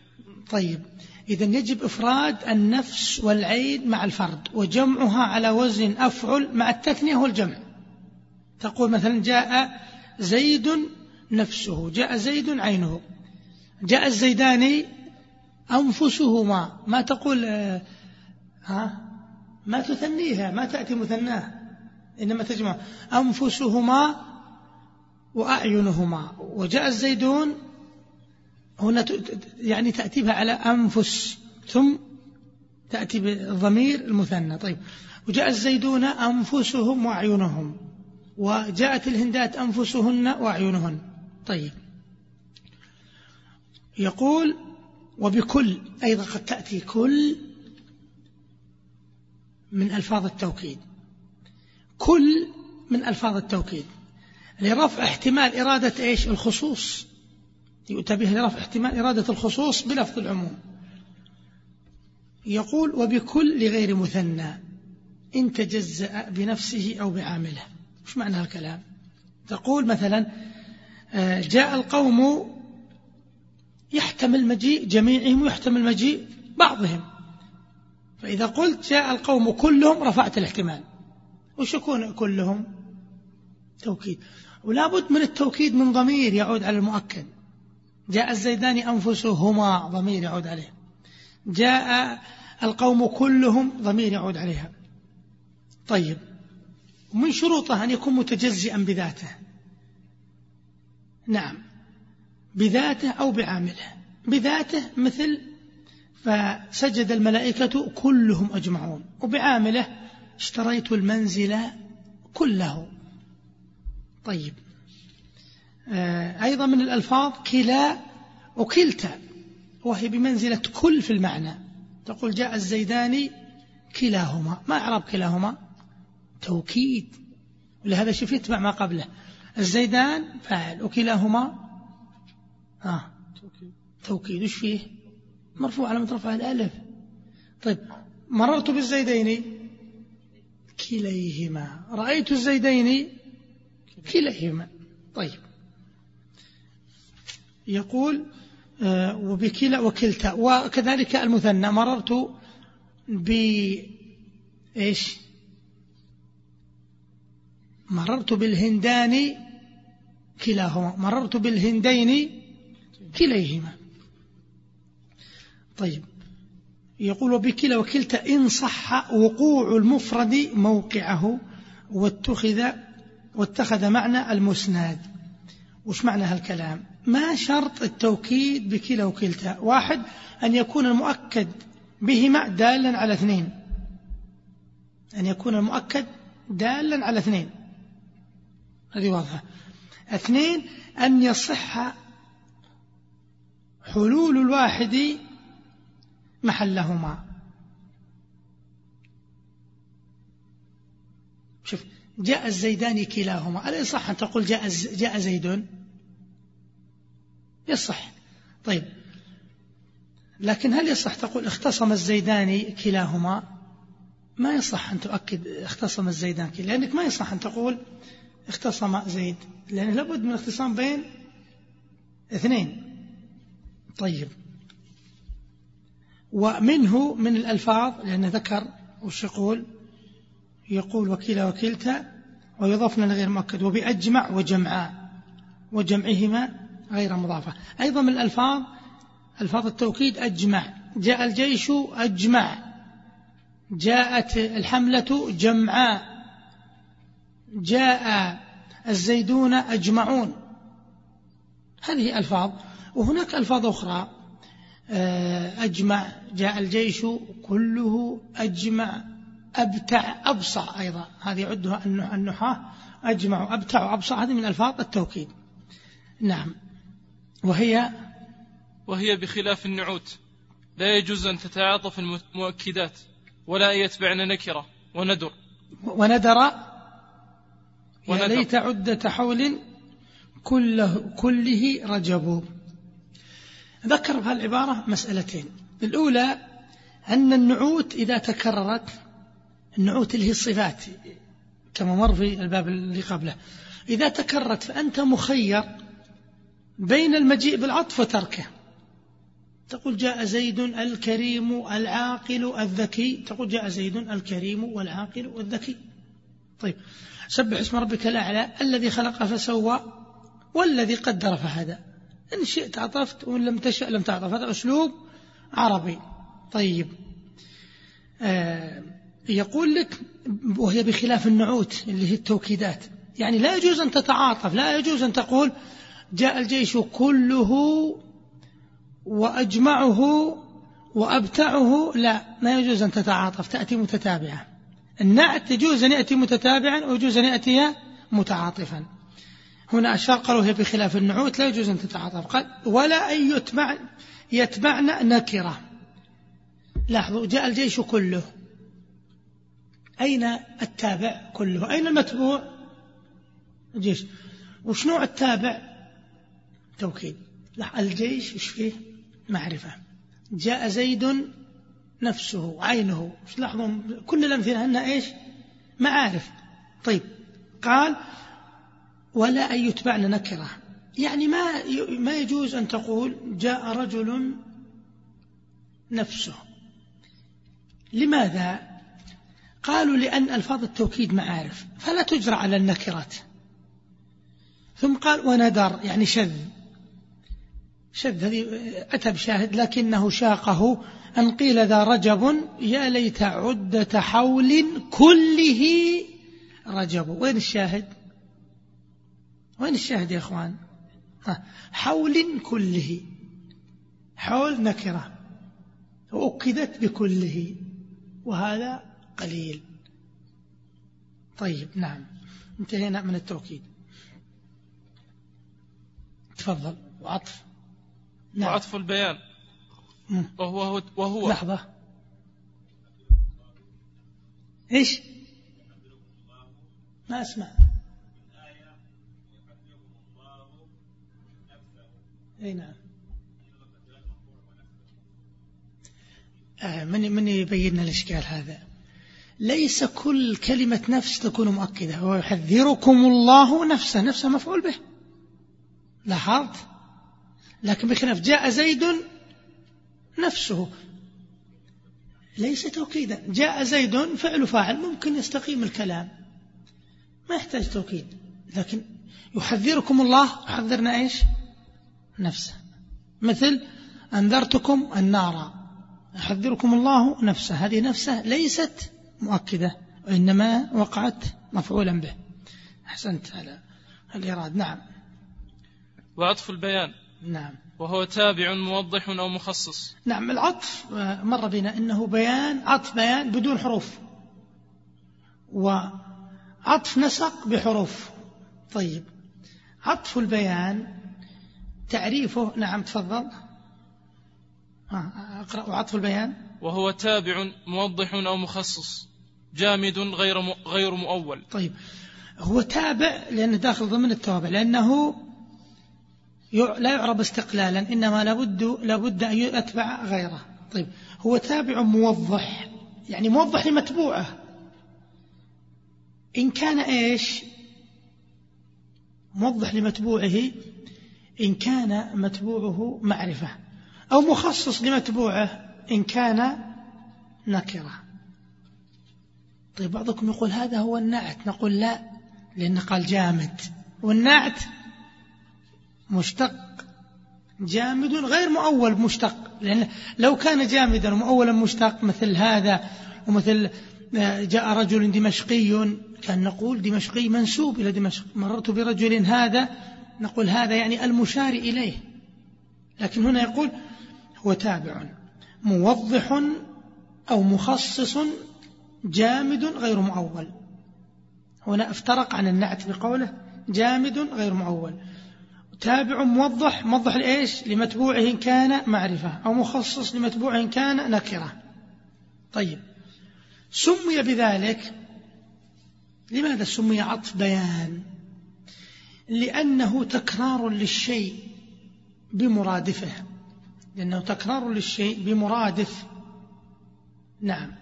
Speaker 1: طيب. إذا يجب إفراد النفس والعين مع الفرد وجمعها على وزن أفعل مع التثنية والجمع. تقول مثلا جاء زيد نفسه جاء زيد عينه جاء الزيدان أنفسهما. ما تقول ها؟ ما تثنيها ما تأتي مثناه إنما تجمع أنفسهما وأعينهما. وجاء الزيدون هنا يعني تأتي على أنفس ثم تأتي بالضمير المثنى. طيب. وجاء الزيدون أنفسهم وأعينهم. وجاءت الهندات أنفسهن وأعينهن. طيب. يقول وبكل أيضا قد تأتي كل من ألفاظ التوكيد. كل من ألفاظ التوكيد. لرفع احتمال إرادة إيش؟ الخصوص. يؤتى به لرفع احتمال إرادة الخصوص بلفظ العموم. يقول وبكل لغير مثنى إن تجزأ بنفسه أو بعامله. مش معنى الكلام تقول مثلا آه، جاء القوم يحتمل مجيء جميعهم ويحتمل مجيء بعضهم. فإذا قلت جاء القوم كلهم رفعت الاحتمال. وش يكون كلهم؟ توكيد. ولا بد من التوكيد من ضمير يعود على المؤكد. جاء الزيدان أنفسهما ضمير يعود عليه جاء القوم كلهم ضمير يعود عليها. طيب من شروطه أن يكون متجزئا بذاته؟ نعم بذاته أو بعامله. بذاته مثل فسجد الملائكة كلهم أجمعون وبعامله اشتريت المنزل كله. طيب أيضا من الألفاظ كلا وكلتا وهي بمنزلة كل في المعنى. تقول جاء الزيداني كلاهما. ما أعرب كلاهما؟ توكيد. ولهذا شوف يتبع ما قبله. الزيدان فاعل. وكلاهما؟ آه. توكيد. وش فيه؟ مرفوع على مترفع الألف. طيب مررت بالزيدين؟ كليهما. رأيت الزيدين؟ كليهما. طيب. يقول آه، وبكلا وكلتا. وكذلك المثنى. مررت ب إيش؟ مررت بالهندان كلاهما. مررت بالهندين كليهما. طيب. يقول وبكلا وكلتا. إن صح وقوع المفرد موقعه واتخذ واتخذ معنى المسناد وش معنى هالكلام؟ ما شرط التوكيد بكلا وكلتا. واحد أن يكون المؤكد بهما دالا على اثنين. أن يكون المؤكد دالا على اثنين. هذه واضحة. اثنين أن يصح حلول الواحد محلهما. شوف جاء الزيدان كلاهما. ألا يصح أن تقول جاء جاء زيد؟ يصح. طيب. لكن هل يصح تقول اختصم الزيدان كلاهما؟ ما يصح أن تؤكد اختصم الزيدان كلا لأنك ما يصح أن تقول اختصم زيد لأن لابد من اختصام بين اثنين. طيب. ومنه من الألفاظ لأنه ذكر وش يقول؟ يقول وكيل وكلتا ويضافنا لغير مؤكد وبأجمع وجمعاء وجمعهما غير مضافة. أيضا من الألفاظ ألفاظ التوكيد أجمع. جاء الجيش أجمع. جاءت الحملة جمعاء جاء الزيدون أجمعون. هذه ألفاظ. وهناك ألفاظ أخرى. آه، أجمع. جاء الجيش كله أجمع. أبتع أبصع أيضا. هذه يعدها النحاة. أجمع أبتع أبصع. هذه من ألفاظ التوكيد. نعم. وهي
Speaker 2: وهي بخلاف النعوت. لا يجوز أن تتعاطف المؤكدات ولا أن يتبعن نكرة وندر
Speaker 1: وندر يا ليت عدة حول كله, كله رجب. ذكر في العبارة مسألتين. الأولى أن النعوت إذا تكررت النعوت اللي هي الصفات كما مر في الباب اللي قبله. إذا تكررت فأنت مخير. بين المجيء بالعطف وتركه. تقول جاء زيد الكريم العاقل الذكي. تقول جاء زيد الكريم والعاقل والذكي طيب سبح اسم ربك الأعلى الذي خلق فسوى والذي قدر فهدى. إن شئت عطفت وإن لم تشأ لم تعطف. هذا أسلوب عربي. طيب. آه، يقول لك وهي بخلاف النعوت اللي هي التوكيدات. يعني لا يجوز أن تتعاطف لا يجوز أن تقول جاء الجيش كله وأجمعه وأبتعه. لا ما يجوز أن تتعاطف تأتي متتابعة. النعت يجوز أن يأتي متتابعا ويجوز أن يأتي متعاطفا. هنا أشار قالوا هي بخلاف النعوت لا يجوز أن تتعاطف. قال ولا أن يتبع يتبعن نكرة. لاحظوا جاء الجيش كله. أين التابع كله؟ أين المتبوع؟ الجيش. وش نوع التابع؟ توكيد الجيش وش فيه؟ معرفة. جاء زيد نفسه عينه. لاحظوا؟ كل الأمثلة أنها إيش؟ معارف. طيب قال ولا أن يتبعن نكرة. يعني ما ما يجوز أن تقول جاء رجل نفسه. لماذا؟ قالوا لأن ألفاظ التوكيد معارف فلا تجرى على النكرات ثم قال وندر يعني شذ. شذ هذه أتى بشاهد لكنه شاقه أن قيل ذا رجب يا ليت عدة حول كله رجب. وين الشاهد؟ وين الشاهد يا أخوان؟ حول كله حول نكرة وأكدت بكله وهذا قليل. طيب نعم انتهينا من التوكيد. تفضل وعطف.
Speaker 2: نعم. وعطف البيان. وهو وهو.
Speaker 1: لحظة. إيش؟ ما أسمع. أي نعم. آه من من يبين الإشكال هذا؟ ليس كل كلمة نفس تكون مؤكدة. ويحذركم الله نفسه. نفسه مفعول به. لاحظت؟ لكن بخلاف جاء زيد نفسه. ليس توكيدا. جاء زيد فعل فاعل ممكن يستقيم الكلام. ما يحتاج توكيد. لكن يحذركم الله. يحذرنا إيش؟ نفسه. مثل أنذرتكم النار. يحذركم الله نفسه. هذه نفسه ليست مؤكدة وإنما وقعت مفعولا به. أحسنت على الإراد نعم.
Speaker 2: وعطف البيان.
Speaker 1: نعم.
Speaker 2: وهو تابع موضح أو مخصص.
Speaker 1: نعم العطف مر بنا إنه بيان عطف بيان بدون حروف. وعطف نسق بحروف. طيب عطف البيان تعريفه نعم تفضل. أقرأ. عطف البيان؟
Speaker 2: وهو تابع موضح أو مخصص. جامد غير غير مؤول.
Speaker 1: طيب هو تابع لأنه داخل ضمن التوابع لأنه لا يعرب استقلالا إنما لابد, لابد أن يتبع غيره. طيب هو تابع موضح يعني موضح لمتبوعة. إن كان إيش؟ موضح لمتبوعه إن كان متبوعه معرفة. أو مخصص لمتبوعه إن كان نكرة. طيب بعضكم يقول هذا هو النعت نقول لا لأن قال جامد. والنعت مشتق. جامد غير مؤول مشتق. لأن لو كان جامدا ومؤولا مشتق مثل هذا ومثل آه، جاء رجل دمشقي كان نقول دمشقي منسوب إلى دمشق. مررت برجل هذا نقول هذا يعني المشار إليه. لكن هنا يقول هو تابع موضح أو مخصص جامد غير مؤول. هنا افترق عن النعت بقوله جامد غير مؤول. تابع موضح موضح لإيش؟ لمتبوعه إن كان معرفة أو مخصص لمتبوعه إن كان نكرة. طيب. سمي بذلك لماذا سمي عطف بيان؟ لأنه تكرار للشيء بمرادفه. لأنه تكرار للشيء بمرادف. نعم.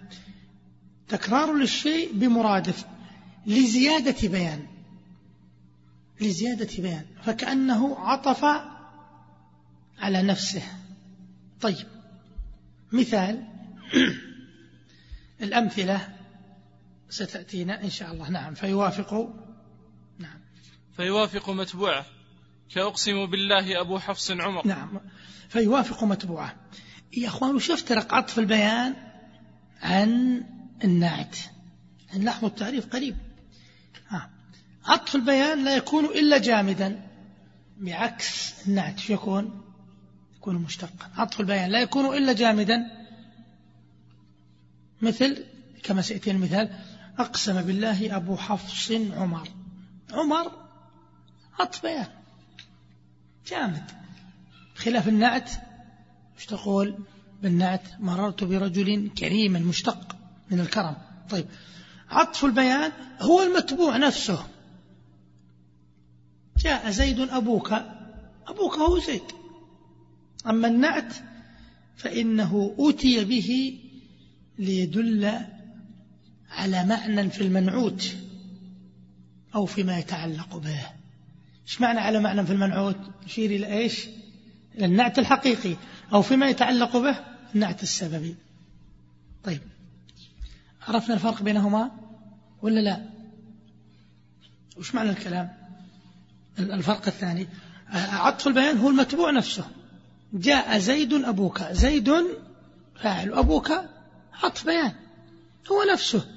Speaker 1: تكرار للشيء بمرادف. لزيادة بيان. لزيادة بيان فكأنه عطف على نفسه. طيب مثال الأمثلة ستأتينا إن شاء الله. نعم فيوافق. نعم.
Speaker 2: فيوافق متبوعه كأقسم بالله أبو حفص عمر.
Speaker 1: نعم فيوافق متبوعه. يا أخوان وش يفترق عطف البيان عن النعت؟ لاحظوا التعريف قريب. عطف البيان لا يكون إلا جامدا بعكس النعت يكون يكون مشتقا. عطف البيان لا يكون إلا جامدا. مثل كما سيأتي المثال أقسم بالله أبو حفص عمر. عمر عطف بيان. جامد. خلاف النعت مش تقول؟ بالنعت مررت برجل كريم مشتق من الكرم. طيب عطف البيان هو المتبوع نفسه. جاء زيد أبوك. أبوك هو زيد. أما النعت فإنه أتي به ليدل على معنى في المنعوت أو فيما يتعلق به. إيش معنى على معنى في المنعوت؟ يشير إلى إيش؟ إلى النعت الحقيقي أو فيما يتعلق به النعت السببي. طيب عرفنا الفرق بينهما ولا لا؟ وش معنى الكلام؟ الفرق الثاني. عطف البيان هو المتبوع نفسه. جاء زيد أبوك زيد فاعل أبوك عطف بيان. هو نفسه.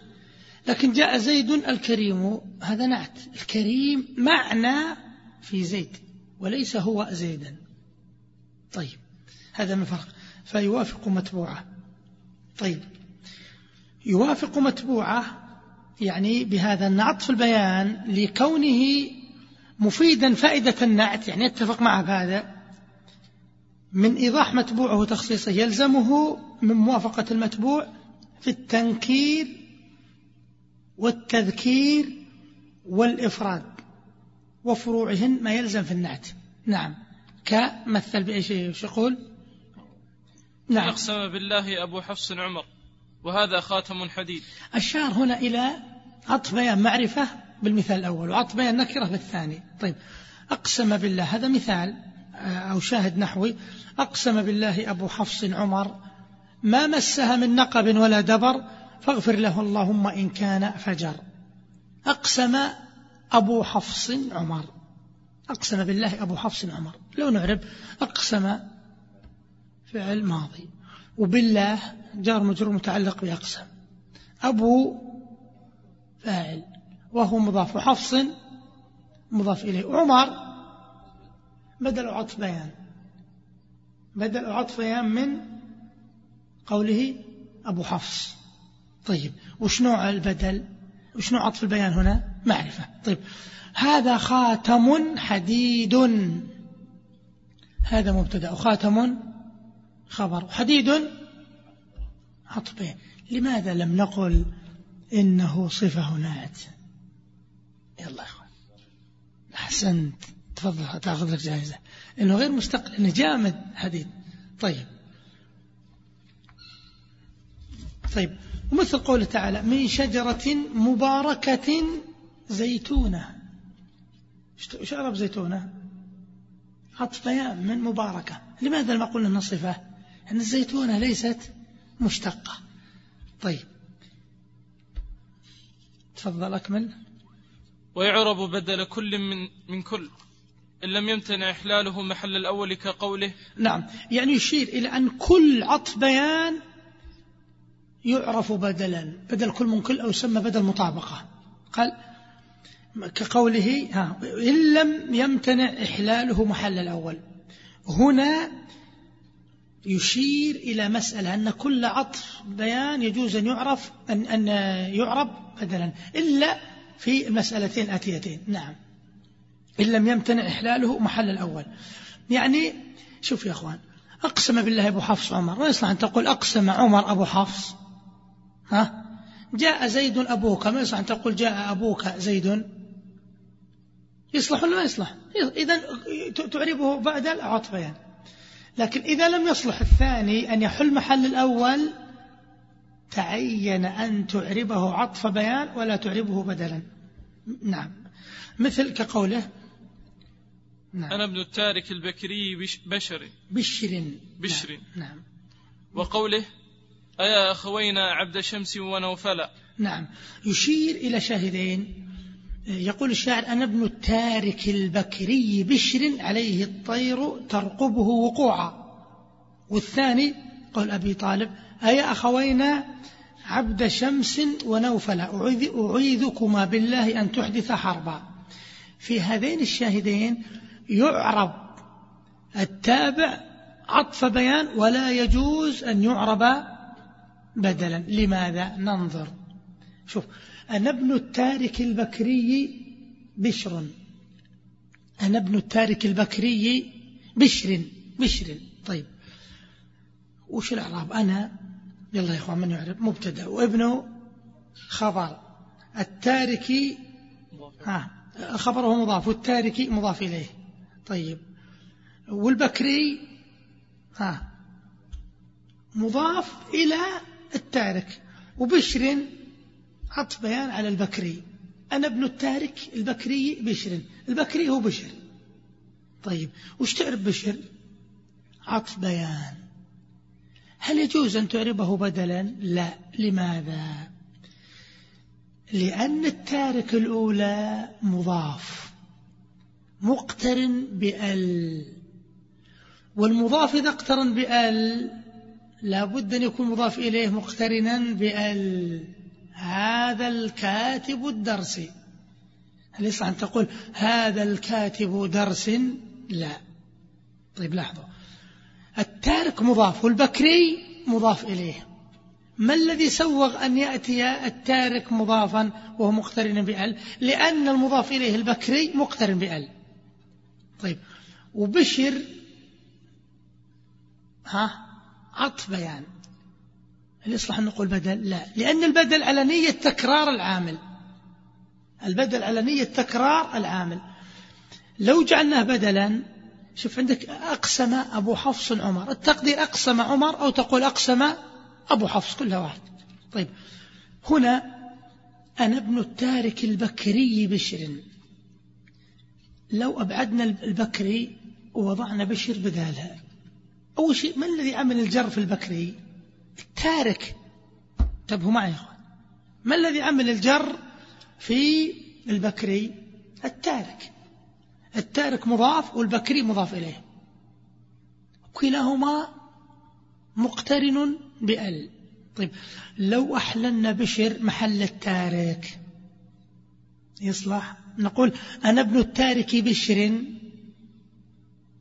Speaker 1: لكن جاء زيد الكريم هذا نعت. الكريم معنى في زيد وليس هو زيدا. طيب هذا من فرق. فيوافق متبوعة. طيب يوافق متبوعة يعني بهذا في البيان لكونه مفيدا فائدة النعت يعني يتفق معه بهذا من إيضاح متبوعه وتخصيصه يلزمه من موافقة المتبوع في التنكير والتذكير والإفراد وفروعهن ما يلزم في النعت. نعم. كمثل بأي شيء يقول؟
Speaker 2: نعم. أقسم بالله أبو حفص عمر وهذا خاتم حديد.
Speaker 1: الشار هنا إلى عطف بيان معرفة بالمثال الأول وعطف بيان نكرة بالثاني. طيب أقسم بالله هذا مثال آه، أو شاهد نحوي. أقسم بالله أبو حفص عمر ما مسها من نقب ولا دبر فاغفر له اللهم إن كان فجر. أقسم أبو حفص عمر. أقسم بالله أبو حفص عمر. لو نعرب أقسم فعل ماضي. وبالله جار مجرور متعلق بأقسم. أبو فاعل. وهو مضاف وحفص مضاف إليه عمر بدل عطف بيان بدل عطف بيان من قوله أبو حفص. طيب وش نوع البدل؟ وش نوع عطف البيان هنا؟ معرفة. طيب هذا خاتم حديد. هذا مبتدأ وخاتم خبر حديد عطف بيان لماذا لم نقل إنه صفة نعت يلا يا أخوان. أحسنت. تفضل تأخذ لك جائزة إنه غير مستقل إنه جامد حديد. طيب. طيب. ومثل قوله تعالى من شجرة مباركة زيتونة. إيش أعرف زيتونة؟ عطف من مباركة. لماذا لم أقول أنها صفة أن الزيتونة ليست مشتقة. طيب. تفضل أكمل.
Speaker 2: ويعرب بدل كل من, من كل. إن لم يمتنع إحلاله محل الأول كقوله.
Speaker 1: نعم. يعني يشير إلى أن كل عطف بيان يعرف بدلا. بدل كل من كل أو يسمى بدل مطابقة. قال كقوله ها إن لم يمتنع إحلاله محل الأول. هنا يشير إلى مسألة أن كل عطف بيان يجوز أن يعرف أن, أن يعرب بدلا. إلا في المسألتين الآتيتين نعم. إن لم يمتنع إحلاله محل الأول. يعني شوف يا أخوان أقسم بالله أبو حفص عمر ما يصلح أن تقول أقسم عمر أبو حفص. ها؟ جاء زيد أبوك ما يصلح أن تقول جاء أبوك زيد. يصلح ولا ما يصلح؟ إذا تعربه بعد العطف بيان لكن إذا لم يصلح الثاني أن يحل محل الأول تعين أن تعربه عطف بيان ولا تعربه بدلا. نعم. مثل كقوله
Speaker 2: نعم. أنا ابن التارك البكري بشر
Speaker 1: بشر.
Speaker 2: بشر.
Speaker 1: نعم, نعم.
Speaker 2: وقوله أيا أخوينا عبد شمس ونوفلا
Speaker 1: نعم. يشير إلى شاهدين. يقول الشاعر أنا ابن التارك البكري بشر عليه الطير ترقبه وقوعا. والثاني قول أبي طالب أيا أخوينا عبد شمس ونوفل أعيذكما بالله أن تحدث حربا. في هذين الشاهدين يعرب التابع عطف بيان ولا يجوز أن يعرب بدلا. لماذا؟ ننظر. شوف أنا ابن التارك البكري بشر. أنا ابن التارك البكري بشر. بشر. طيب وش الإعراب؟ أنا يلا يا إخوان من يعرف؟ مبتدأ. وابنه خبر. التاركي ها خبره مضاف والتاركي مضاف إليه. طيب. والبكري ها مضاف إلى التارك. وبشر عطف بيان على البكري. أنا ابن التارك البكري بشر. البكري هو بشر. طيب. وش تعرف بشر؟ عطف بيان هل يجوز أن تعربه بدلا؟ لا. لماذا؟ لأن التارك الأولى مضاف مقترن بأل. والمضاف إذا اقترن بأل لابد أن يكون مضاف إليه مقترنا بأل. هذا الكاتب الدرسي هل يصح أن تقول هذا الكاتب درس؟ لا. طيب لاحظوا. التارك مضاف والبكري مضاف إليه. ما الذي سوغ أن يأتي التارك مضافا وهو مقترن بأل؟ لأن المضاف إليه البكري مقترن بأل. طيب وبشر ها عطف بيان. هل يصلح أن نقول بدل؟ لا. لأن البدل على نية تكرار العامل. البدل على نية تكرار العامل. لو جعلناه بدلا شوف عندك أقسم أبو حفص عمر التقدير أقسم عمر أو تقول أقسم أبو حفص كلها واحد. طيب هنا أنا ابن التارك البكري بشر. لو أبعدنا البكري ووضعنا بشر بدالها. أول شيء ما الذي عمل الجر في البكري؟ التارك. انتبهوا معي يا إخوان. ما الذي عمل الجر في البكري؟ التارك. التارك مضاف والبكري مضاف إليه. كلاهما مقترن بأل. طيب لو أحللنا بشر محل التارك يصلح؟ نقول أنا ابن التارك بشر؟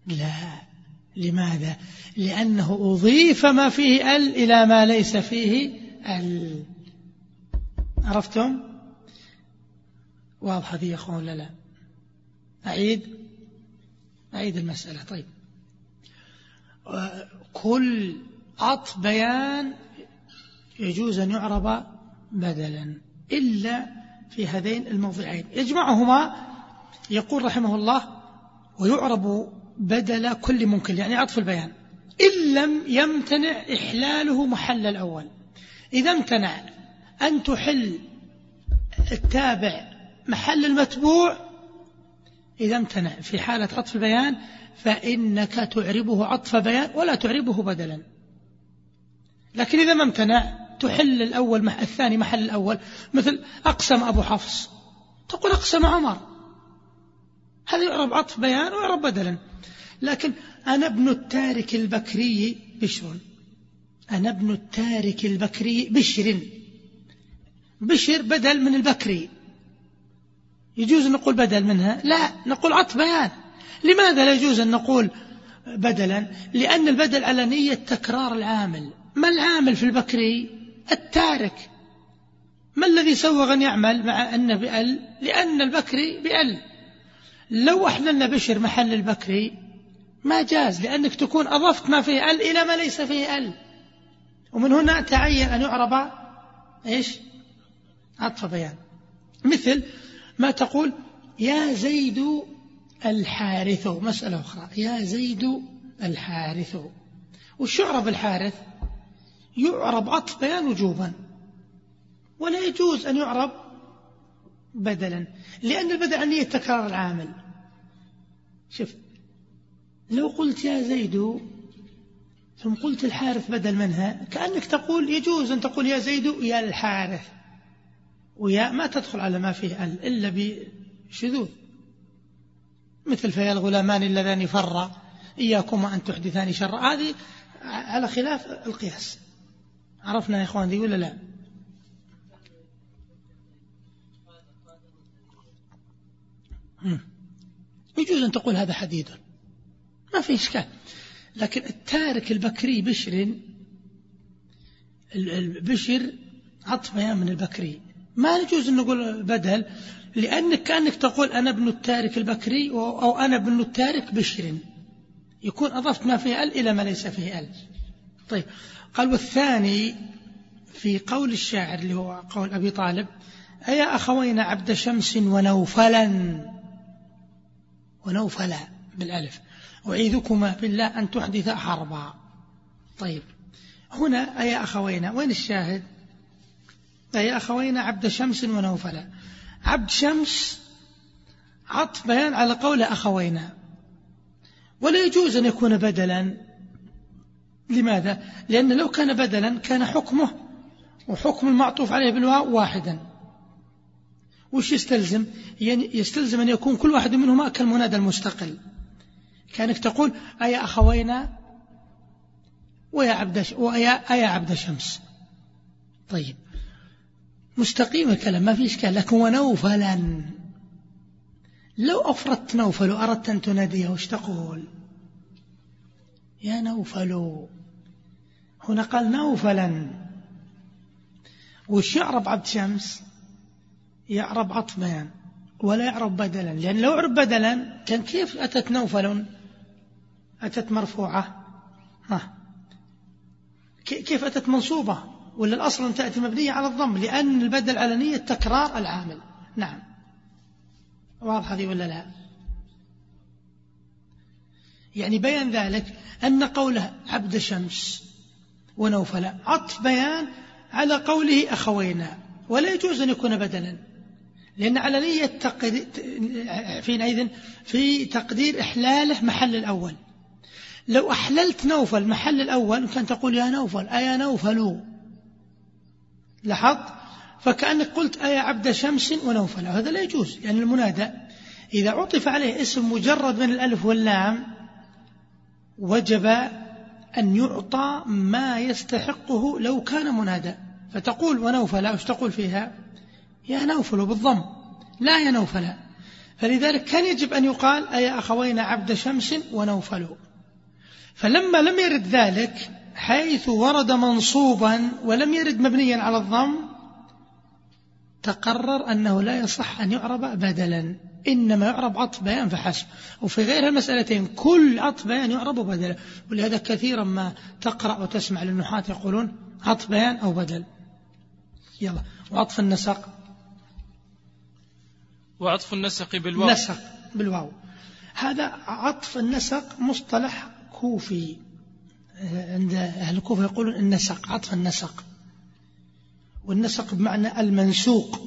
Speaker 1: لا. لماذا؟ لأنه أضيف ما فيه أل إلى ما ليس فيه أل. عرفتم؟ واضحة دي يا أخوان ولا لا؟ أعيد أعيد المسألة. طيب. كل عطف بيان يجوز أن يعرب بدلا إلا في هذين الموضعين. يجمعهما يقول رحمه الله ويعرب بدل كل ممكن يعني عطف البيان. إن لم يمتنع إحلاله محل الأول. إذا امتنع أن تحل التابع محل المتبوع إذا امتنع. في حالة عطف البيان فإنك تعربه عطف بيان ولا تعربه بدلا. لكن إذا ما امتنع تحل الأول الثاني محل الأول. مثل أقسم أبو حفص. تقول أقسم عمر. هذا يعرب عطف بيان ويعرب بدلا. لكن أنا ابن التارك البكري بشر. أنا ابن التارك البكري بشر. بشر بدل من البكري. يجوز أن نقول بدل منها؟ لا نقول عطف بيان. لماذا لا يجوز أن نقول بدلا؟ لأن البدل على نية تكرار العامل. ما العامل في البكري؟ التارك. ما الذي سوغ أن يعمل مع أنه بأل؟ لأن البكري بأل. لو أحللنا بشر محل البكري ما جاز لأنك تكون أضفت ما فيه أل إلى ما ليس فيه أل. ومن هنا تعين أن يعرب إيش؟ عطف بيان. مثل ما تقول يا زيد الحارث مسألة أخرى يا زيد الحارث. وش يعرب الحارث؟ يعرب عطف بيان وجوبا. ولا يجوز أن يعرب بدلا لأن البدل عن تكرار العامل. شوف لو قلت يا زيد ثم قلت الحارث بدل منها كأنك تقول يجوز أن تقول يا زيد يا الحارث. وياء ما تدخل على ما فيه ال إلا بشذوذ. مثل فيا الغلامان اللذان فرا إياكما أن تحدثان شرا هذه على خلاف القياس. عرفنا يا إخوان ذي ولا لا؟ يجوز أن تقول هذا حديد. ما في إشكال. لكن التارك البكري بشر البشر عطف بيان من البكري. ما يجوز أن نقول بدل لأنك كأنك تقول أنا ابن التارك البكري أو أنا ابن التارك بشر. يكون أضفت ما فيه ال إلى ما ليس فيه ال. طيب. قال والثاني في قول الشاعر اللي هو قول أبي طالب أيا أخوينا عبد شمس ونوفلا؟ ونوفلا بالألف. أعيذكما بالله أن تحدث حربا. طيب. هنا أيا أخوينا وين الشاهد؟ أيا أخوينا عبد شمس ونوفلا عبد شمس عطف بيان على قول أخوينا. ولا يجوز أن يكون بدلا. لماذا؟ لأن لو كان بدلا كان حكمه وحكم المعطوف عليه بالواو واحدا. وش يستلزم؟ يعني يستلزم أن يكون كل واحد منهما كالمنادى المستقل. كأنك تقول أيا أخوينا؟ ويا عبد ويا أيا عبد شمس؟ طيب. مستقيم الكلام ما في إشكال. لكن ونوفلا لو أفردت نوفل وأردت أن تناديه وش تقول؟ يا نوفل هنا قال نوفلا. وش يعرب عبد شمس؟ يعرب عطف بيان ولا يعرب بدلا. لأن لو عرب بدلا كان كيف أتت نوفل أتت مرفوعة؟ ها. كيف أتت منصوبة؟ ولا الأصل أن تأتي مبنية على الضم؟ لأن البدل على نية تكرار العامل. نعم. واضحة هذه ولا لا؟ يعني بيان ذلك أن قوله عبد شمس ونوفل عطف بيان على قوله أخوينا ولا يجوز أن يكون بدلا. لأن علنية تقدير في تقدير إحلاله محل الأول. لو أحللت نوفل محل الأول كان تقول يا نوفل أيا نوفل؟ لاحظت فكأنك قلت أيا عبد شمس ونوفل هذا لا يجوز يعني المنادى. إذا عطف عليه اسم مجرد من الألف واللام وجب أن يعطى ما يستحقه لو كان منادى. فتقول ونوفل وش تقول فيها؟ يا نوفل بالضم. لا يا نوفل. فلذلك كان يجب أن يقال أي أخوينا عبد شمس ونوفل. فلما لم يرد ذلك حيث ورد منصوبا ولم يرد مبنيا على الضم تقرر أنه لا يصح أن يعرب بدلا. إنما يعرب عطف بيان فحسب. وفي غير المسألتين كل عطف بيان يعرب بدلا. ولهذا كثيرا ما تقرأ وتسمع للنحاة يقولون عطف بيان أو بدل. يلا وعطف النسق.
Speaker 2: وعطف النسق بالواو.
Speaker 1: نسق بالواو. هذا عطف النسق مصطلح كوفي. عند أهل الكوفة يقولون النسق عطف النسق. والنسق بمعنى المنسوق.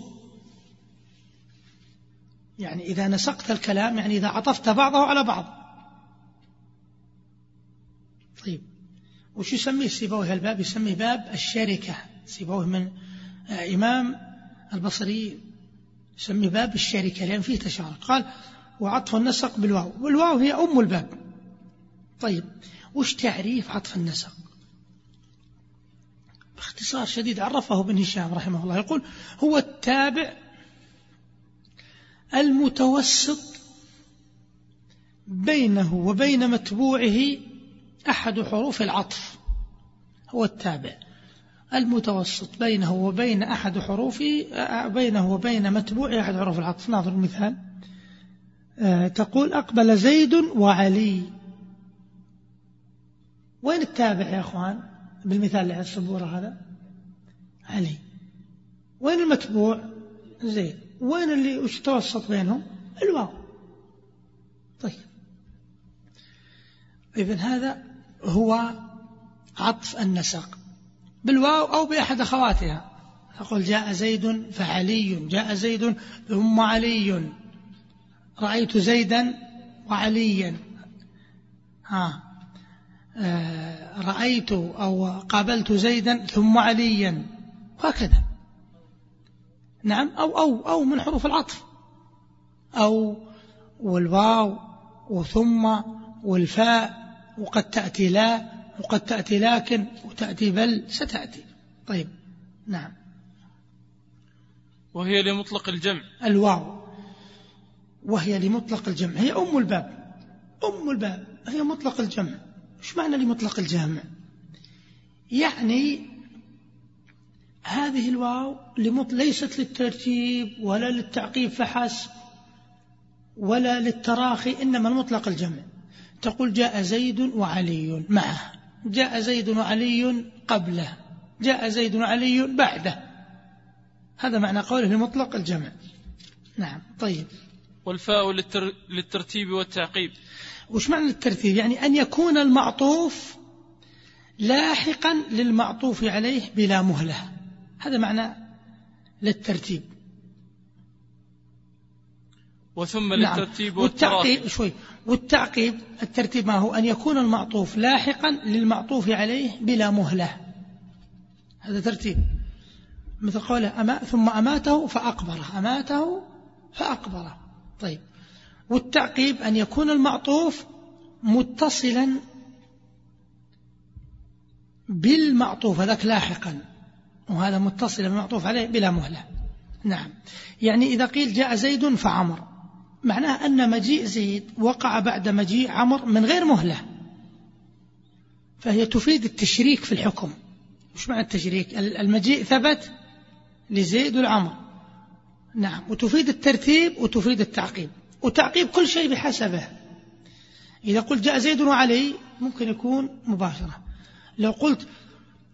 Speaker 1: يعني إذا نسقت الكلام يعني إذا عطفت بعضه على بعض. طيب وش يسميه سيبويه الباب؟ يسميه باب الشركة. سيبويه من إمام البصري يسميه باب الشركة لأن فيه تشارك. قال وعطف النسق بالواو. والواو هي أم الباب. طيب وش تعريف عطف النسق؟ باختصار شديد عرفه ابن هشام رحمه الله. يقول هو التابع المتوسط بينه وبين متبوعه أحد حروف العطف. هو التابع المتوسط بينه وبين أحد حروف بينه وبين متبوع أحد حروف العطف. ناظر المثال آه، تقول أقبل زيد وعلي. وين التابع يا أخوان؟ بالمثال على السبورة هذا. علي. وين المتبوع؟ زيد. وين اللي وش توسط بينهم؟ الواو. طيب. إذن هذا هو عطف النسق بالواو أو بأحد أخواتها. تقول جاء زيد فعلي جاء زيد ثم علي. رأيت زيدا وعليا. ها. رأيت أو قابلت زيدا ثم عليا. وهكذا. نعم أو أو أو من حروف العطف. أو والواو وثم والفاء وقد تأتي لا وقد تأتي لكن وتأتي بل ستأتي. طيب نعم.
Speaker 2: وهي لمطلق الجمع.
Speaker 1: الواو. وهي لمطلق الجمع. هي أم الباب. أم الباب. هي مطلق الجمع. إيش معنى لمطلق الجمع يعني هذه الواو ليست للترتيب ولا للتعقيب فحسب ولا للتراخي إنما المطلق الجمع تقول جاء زيد وعلي معه. جاء زيد وعلي قبله. جاء زيد وعلي بعده. هذا معنى قوله المطلق الجمع نعم طيب.
Speaker 2: والفاء للتر... للترتيب والتعقيب.
Speaker 1: وش معنى الترتيب؟ يعني أن يكون المعطوف لاحقا للمعطوف عليه بلا مهلة. هذا معنى للترتيب.
Speaker 2: وثم نعم. للترتيب
Speaker 1: والتعقيب شوي. والتعقيب الترتيب ما هو؟ أن يكون المعطوف لاحقا للمعطوف عليه بلا مهلة. هذا ترتيب. مثل قوله أما ثم أماته فأقبره. أماته فأقبره. طيب. والتعقيب أن يكون المعطوف متصلا بالمعطوف هذاك لاحقا وهذا متصل بالمعطوف عليه بلا مهلة. نعم. يعني إذا قيل جاء زيد فعمر معناه أن مجيء زيد وقع بعد مجيء عمر من غير مهلة. فهي تفيد التشريك في الحكم. مش معنى التشريك؟ المجيء ثبت لزيد والعمر نعم. وتفيد الترتيب وتفيد التعقيب. وتعقيب كل شيء بحسبه. إذا قلت جاء زيد وعلي ممكن يكون مباشرة. لو قلت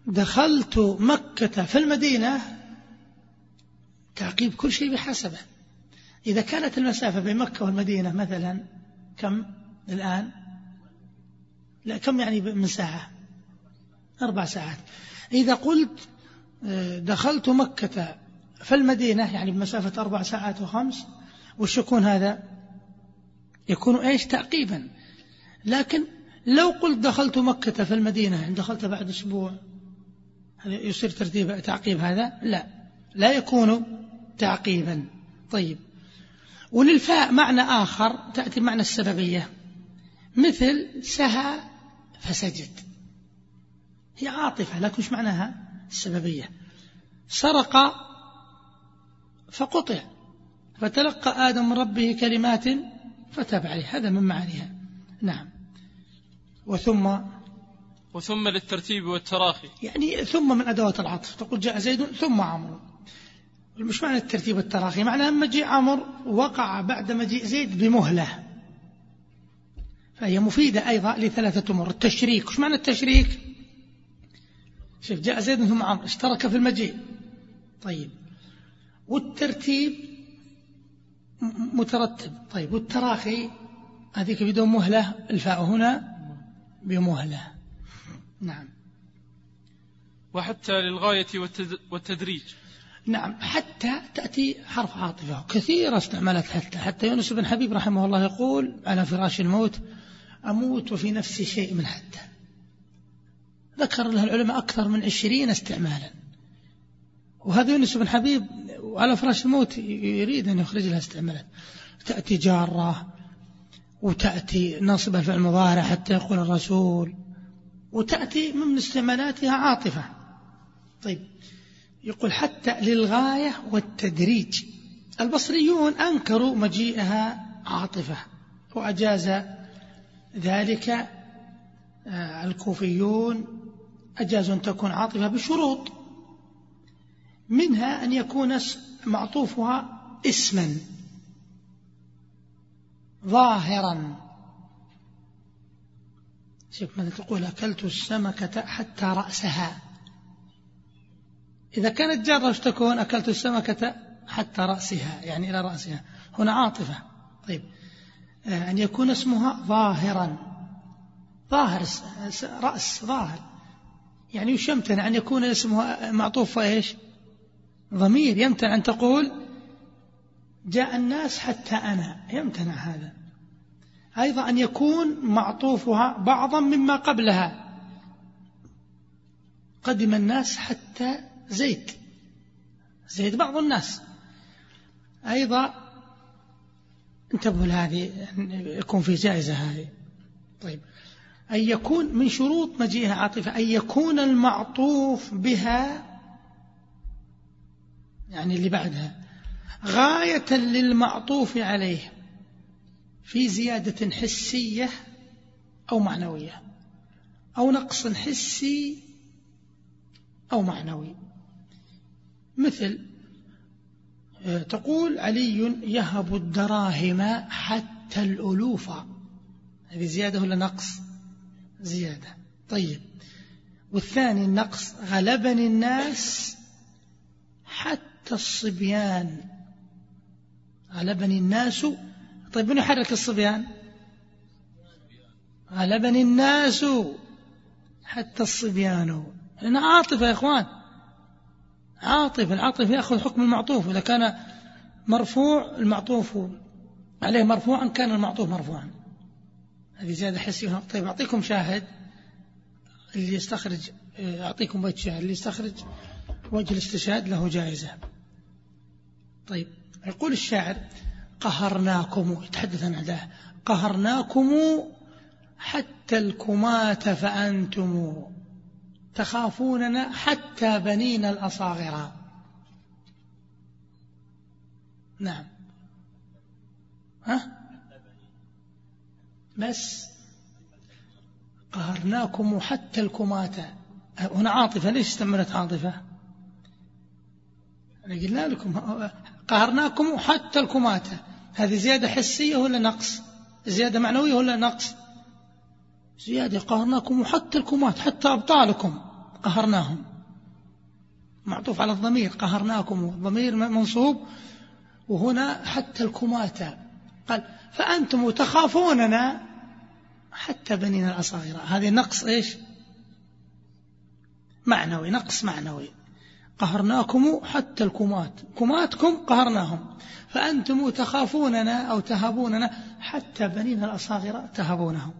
Speaker 1: دخلت مكة في المدينة تعقيب كل شيء بحسبه. إذا كانت المسافة بين مكة والمدينة مثلا كم الآن؟ لا كم يعني من ساعة؟ أربع ساعات. إذا قلت آه، دخلت مكة في المدينة يعني بمسافة أربع ساعات وخمس وش يكون هذا؟ يكون إيش؟ تعقيبا. لكن لو قلت دخلت مكة في المدينة دخلت بعد أسبوع يصير ترتيب تعقيب هذا؟ لا. لا يكون تعقيبا. طيب. وللفاء معنى آخر تأتي معنى السببية. مثل سهى فسجد. هي عاطفة لكن إيش معناها؟ السببية. سرق فقطع. فتلقى آدم من ربه كلمات فتاب عليه. هذا من معانيها. نعم. وثم
Speaker 2: وثم للترتيب والتراخي.
Speaker 1: يعني ثم من أدوات العطف. تقول جاء زيد ثم عمرو. مش معنى الترتيب والتراخي معنى أن مجيء عمر وقع بعد مجيء زيد بمهلة. فهي مفيدة أيضا لثلاثة أمور. التشريك. وش معنى التشريك؟ شوف جاء زيد ثم عمر اشترك في المجيء. طيب. والترتيب مترتب. طيب والتراخي هذيك بدون مهلة الفاء هنا بمهلة. نعم.
Speaker 2: وحتى للغاية والتدريج.
Speaker 1: نعم حتى تأتي حرف عاطفة. كثيرة استعملت حتى حتى يونس بن حبيب رحمه الله يقول على فراش الموت أموت وفي نفسي شيء من حتى. ذكر لها العلماء أكثر من عشرين استعمالا. وهذا يونس بن حبيب على فراش الموت يريد أن يخرج لها استعمالات تأتي جارة وتأتي نصبة في المضارع حتى يقول الرسول وتأتي من استعمالاتها عاطفة. طيب يقول حتى للغاية والتدريج. البصريون أنكروا مجيئها عاطفة وأجاز ذلك آه، الكوفيون أجازوا أن تكون عاطفة بشروط. منها أن يكون معطوفها اسما. ظاهرا. شوف ماذا تقول أكلت السمكة حتى رأسها. إذا كانت جارة تكون؟ أكلت السمكة حتى رأسها يعني إلى رأسها. هنا عاطفة. طيب. آه، أن يكون اسمها ظاهرا. ظاهر رأس ظاهر. يعني وش يمتنع أن يكون اسمها معطوف إيش؟ ضمير يمتنع أن تقول جاء الناس حتى أنا. يمتنع هذا. أيضا أن يكون معطوفها بعضا مما قبلها. قدم الناس حتى زيد. زيد بعض الناس. أيضا انتبهوا لهذه يكون في جائزة هذه. طيب. أن يكون من شروط مجيئها عاطفة أن يكون المعطوف بها يعني اللي بعدها. غاية للمعطوف عليه في زيادة حسية أو معنوية أو نقص حسي أو معنوي. مثل آه، تقول علي يهب الدراهم حتى الألوف. هذه زيادة ولا نقص؟ زيادة. طيب. والثاني النقص غلبني الناس حتى الصبيان غلبني الناس. طيب من يحرك الصبيان؟ غلبني الناس. حتى الصبيان. لأن عاطفة يا إخوان. عاطفة. العاطفة يأخذ حكم المعطوف. إذا كان مرفوع المعطوف عليه مرفوعا كان المعطوف مرفوعا. هذه زيادة حسية طيب أعطيكم شاهد. اللي يستخرج أعطيكم بيت شعر اللي يستخرج. وجه الاستشهاد له جائزة. طيب يقول الشاعر قهرناكم يتحدث عن أعداه قهرناكم حتى الكمات فأنتم تخافوننا حتى بنين الأصاغر. نعم. ها؟ بس. قهرناكم حتى الكمات. هنا عاطفة ليش استعملت عاطفة؟ قلنا لكم قهرناكم حتى الكمات هذه زيادة حسية ولا نقص؟ زيادة معنوية ولا نقص؟ زيادة قهرناكم حتى الكمات حتى أبطالكم قهرناهم. معطوف على الضمير قهرناكم الضمير منصوب وهنا حتى الكمات قال فأنتم تخافوننا حتى بنينا الأصاغر هذه نقص إيش؟ معنوي نقص معنوي. قهرناكم حتى الكمات. كماتكم قهرناهم. فأنتم تخافوننا أو تهابوننا حتى بنينا الأصاغر تهابونهم.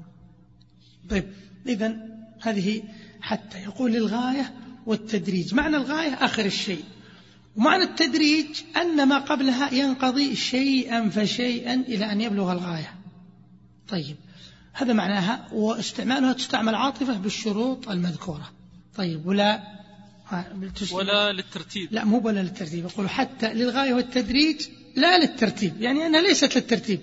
Speaker 1: طيب إذا هذه حتى يقول للغاية والتدريج. معنى الغاية آخر الشيء. ومعنى التدريج أن ما قبلها ينقضي شيئا فشيئا إلى أن يبلغ الغاية. طيب هذا معناها واستعمالها تستعمل عاطفة بالشروط المذكورة. طيب ولا
Speaker 2: ولا للترتيب.
Speaker 1: لا مو ولا للترتيب. يقول حتى للغاية والتدريج لا للترتيب. يعني أنها ليست للترتيب.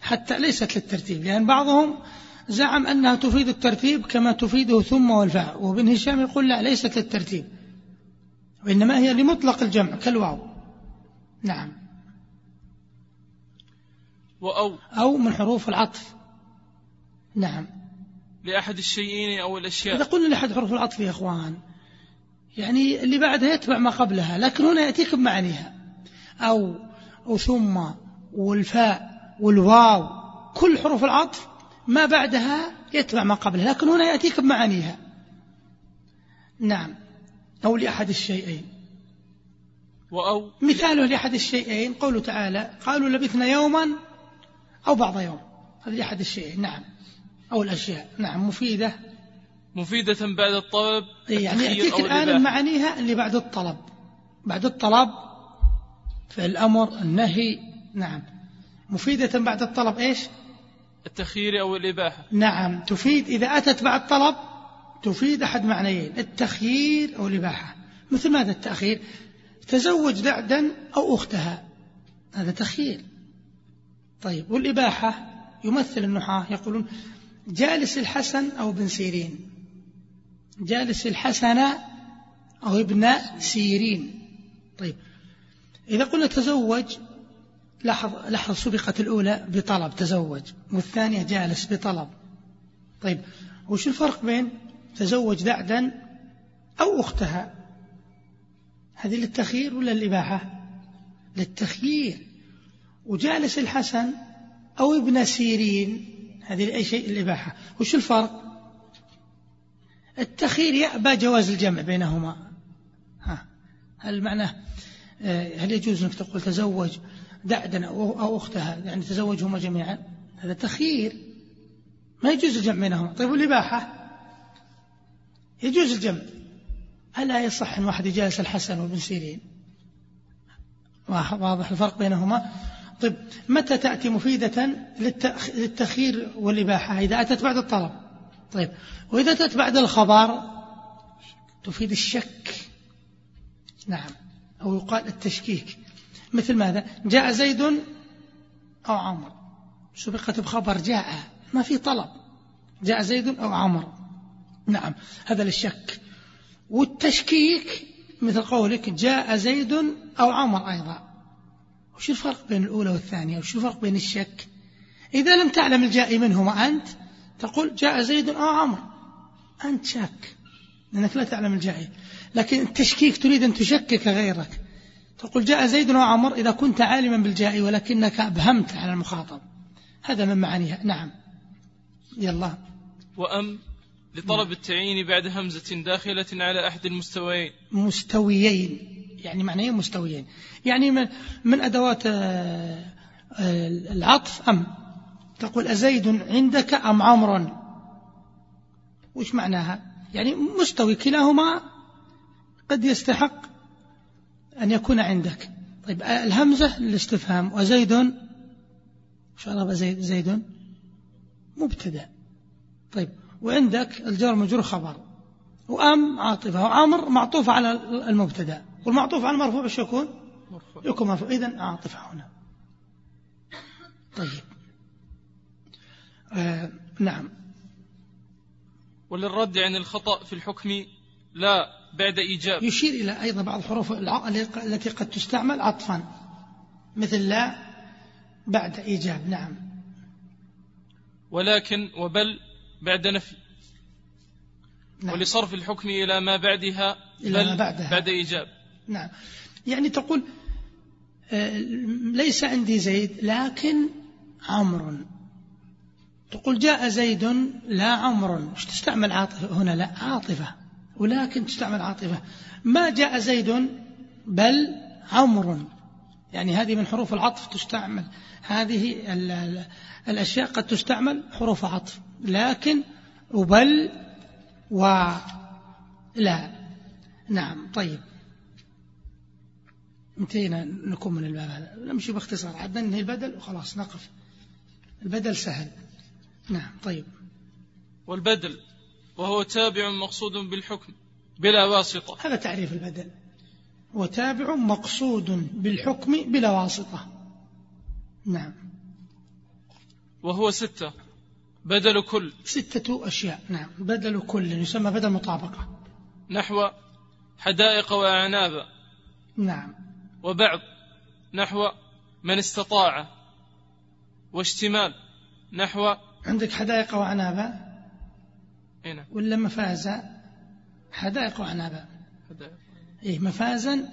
Speaker 1: حتى ليست للترتيب. لأن يعني بعضهم زعم أنها تفيد الترتيب كما تفيده ثم والفاء. وابن هشام يقول لا ليست للترتيب. وإنما هي لمطلق الجمع كالواو. نعم.
Speaker 2: وأو.
Speaker 1: أو من حروف العطف. نعم.
Speaker 2: لأحد الشيئين أو الأشياء.
Speaker 1: إذا قلنا لأحد حروف العطف يا إخوان يعني اللي بعدها يتبع ما قبلها لكن هنا يأتيك بمعانيها أو وثم والفاء والواو كل حروف العطف ما بعدها يتبع ما قبلها لكن هنا يأتيك بمعانيها نعم. أو لأحد الشيئين.
Speaker 2: وأو.
Speaker 1: مثاله لأحد الشيئين قوله تعالى قالوا لبثنا يوما أو بعض يوم. هذا لأحد الشيئين. نعم. أو الأشياء. نعم. مفيدة.
Speaker 2: مفيدة بعد الطلب
Speaker 1: يعني يأتيك الآن معانيها اللي بعد الطلب. بعد الطلب في الأمر النهي نعم. مفيدة بعد الطلب إيش؟
Speaker 2: التخيير أو الإباحة.
Speaker 1: نعم. تفيد إذا أتت بعد طلب تفيد أحد معنيين التخيير أو الإباحة. مثل ماذا التأخير؟ تزوج دعدا أو أختها. هذا تخيير طيب والإباحة؟ يمثل النحاة يقولون جالس الحسن أو ابن سيرين. جالس الحسن أو ابن سيرين. طيب إذا قلنا تزوج لاحظ لاحظ سبقت الأولى بطلب تزوج والثانية جالس بطلب. طيب وش الفرق بين تزوج دعدا أو أختها؟ هذه للتخيير ولا الإباحة للتخيير. وجالس الحسن أو ابن سيرين هذه لأي شيء الإباحة وش الفرق؟ التخيير يأبى جواز الجمع بينهما. ها. هل معناه هل يجوز أنك تقول تزوج دعدا أو أختها يعني تزوجهما جميعا؟ هذا تخيير. ما يجوز الجمع بينهما. طيب والإباحة؟ يجوز الجمع. ألا يصح أن واحد يجالس الحسن وابن سيرين؟ واضح الفرق بينهما؟ طيب متى تأتي مفيدة للتخيير والإباحة إذا أتت بعد الطلب؟ طيب. وإذا أتت بعد الخبر تفيد الشك. نعم. أو يقال التشكيك. مثل ماذا؟ جاء زيد أو عمر. سبقت بخبر جاء. ما في طلب. جاء زيد أو عمر. نعم. هذا للشك. والتشكيك مثل قولك جاء زيد أو عمر أيضا. وش الفرق بين الأولى والثانية؟ وش الفرق بين الشك؟ إذا لم تعلم الجاء منهما أنت تقول جاء زيد أو عمر أنت شاك لأنك لا تعلم الجاء لكن التشكيك تريد أن تشكك غيرك. تقول جاء زيد وعمر إذا كنت عالما بالجاء ولكنك أبهمت على المخاطب. هذا من معانيها. نعم. يلا.
Speaker 2: وأم لطلب التعيين بعد همزة داخلة على أحد المستويين.
Speaker 1: مستويين. يعني معنى إيه مستويين؟ يعني من, من أدوات آه، آه، العطف أم؟ تقول أزيد عندك أم عمر؟ وش معناها؟ يعني مستوي كلاهما قد يستحق أن يكون عندك. طيب الهمزة للاستفهام وزيد شرب زيد زيد مبتدأ. طيب وعندك الجار مجرور خبر وأم عاطفة وعمر معطوف على المبتدأ والمعطوف على المرفوع إيش يكون؟ يكون مرفوع. إذن عاطفة هنا. طيب آه نعم.
Speaker 2: وللرد عن الخطأ في الحكم لا بعد إيجاب.
Speaker 1: يشير إلى أيضا بعض الحروف التي قد تستعمل عطفا مثل لا بعد إيجاب. نعم.
Speaker 2: ولكن وبل بعد نفي. نعم. ولصرف الحكم إلى ما بعدها
Speaker 1: إلى ما بعدها.
Speaker 2: بعد إيجاب.
Speaker 1: نعم. يعني تقول آه، ليس عندي زيد لكن عمرو. تقول جاء زيد لا عمر. مش تستعمل عاطفة هنا لا عاطفة. ولكن تستعمل عاطفة. ما جاء زيد بل عمر. يعني هذه من حروف العطف تستعمل. هذه الأشياء قد تستعمل حروف عطف. لكن وبل ولا نعم طيب. انتهينا نكمل الباب هذا. نمشي باختصار. عدنا ننهي البدل وخلاص نقف. البدل سهل. نعم طيب.
Speaker 2: والبدل وهو تابع مقصود بالحكم بلا واسطة.
Speaker 1: هذا تعريف البدل. هو تابع مقصود بالحكم بلا واسطة. نعم.
Speaker 2: وهو ستة بدل كل.
Speaker 1: ستة أشياء. نعم بدل كل يسمى بدل مطابقة.
Speaker 2: نحو حدائق وأعناب.
Speaker 1: نعم.
Speaker 2: وبعض نحو من استطاع. واشتمال نحو
Speaker 1: عندك حدائق وعنابة؟
Speaker 2: هنا
Speaker 1: ولا مفازة؟ حدائق وعنابة. إيه مفازا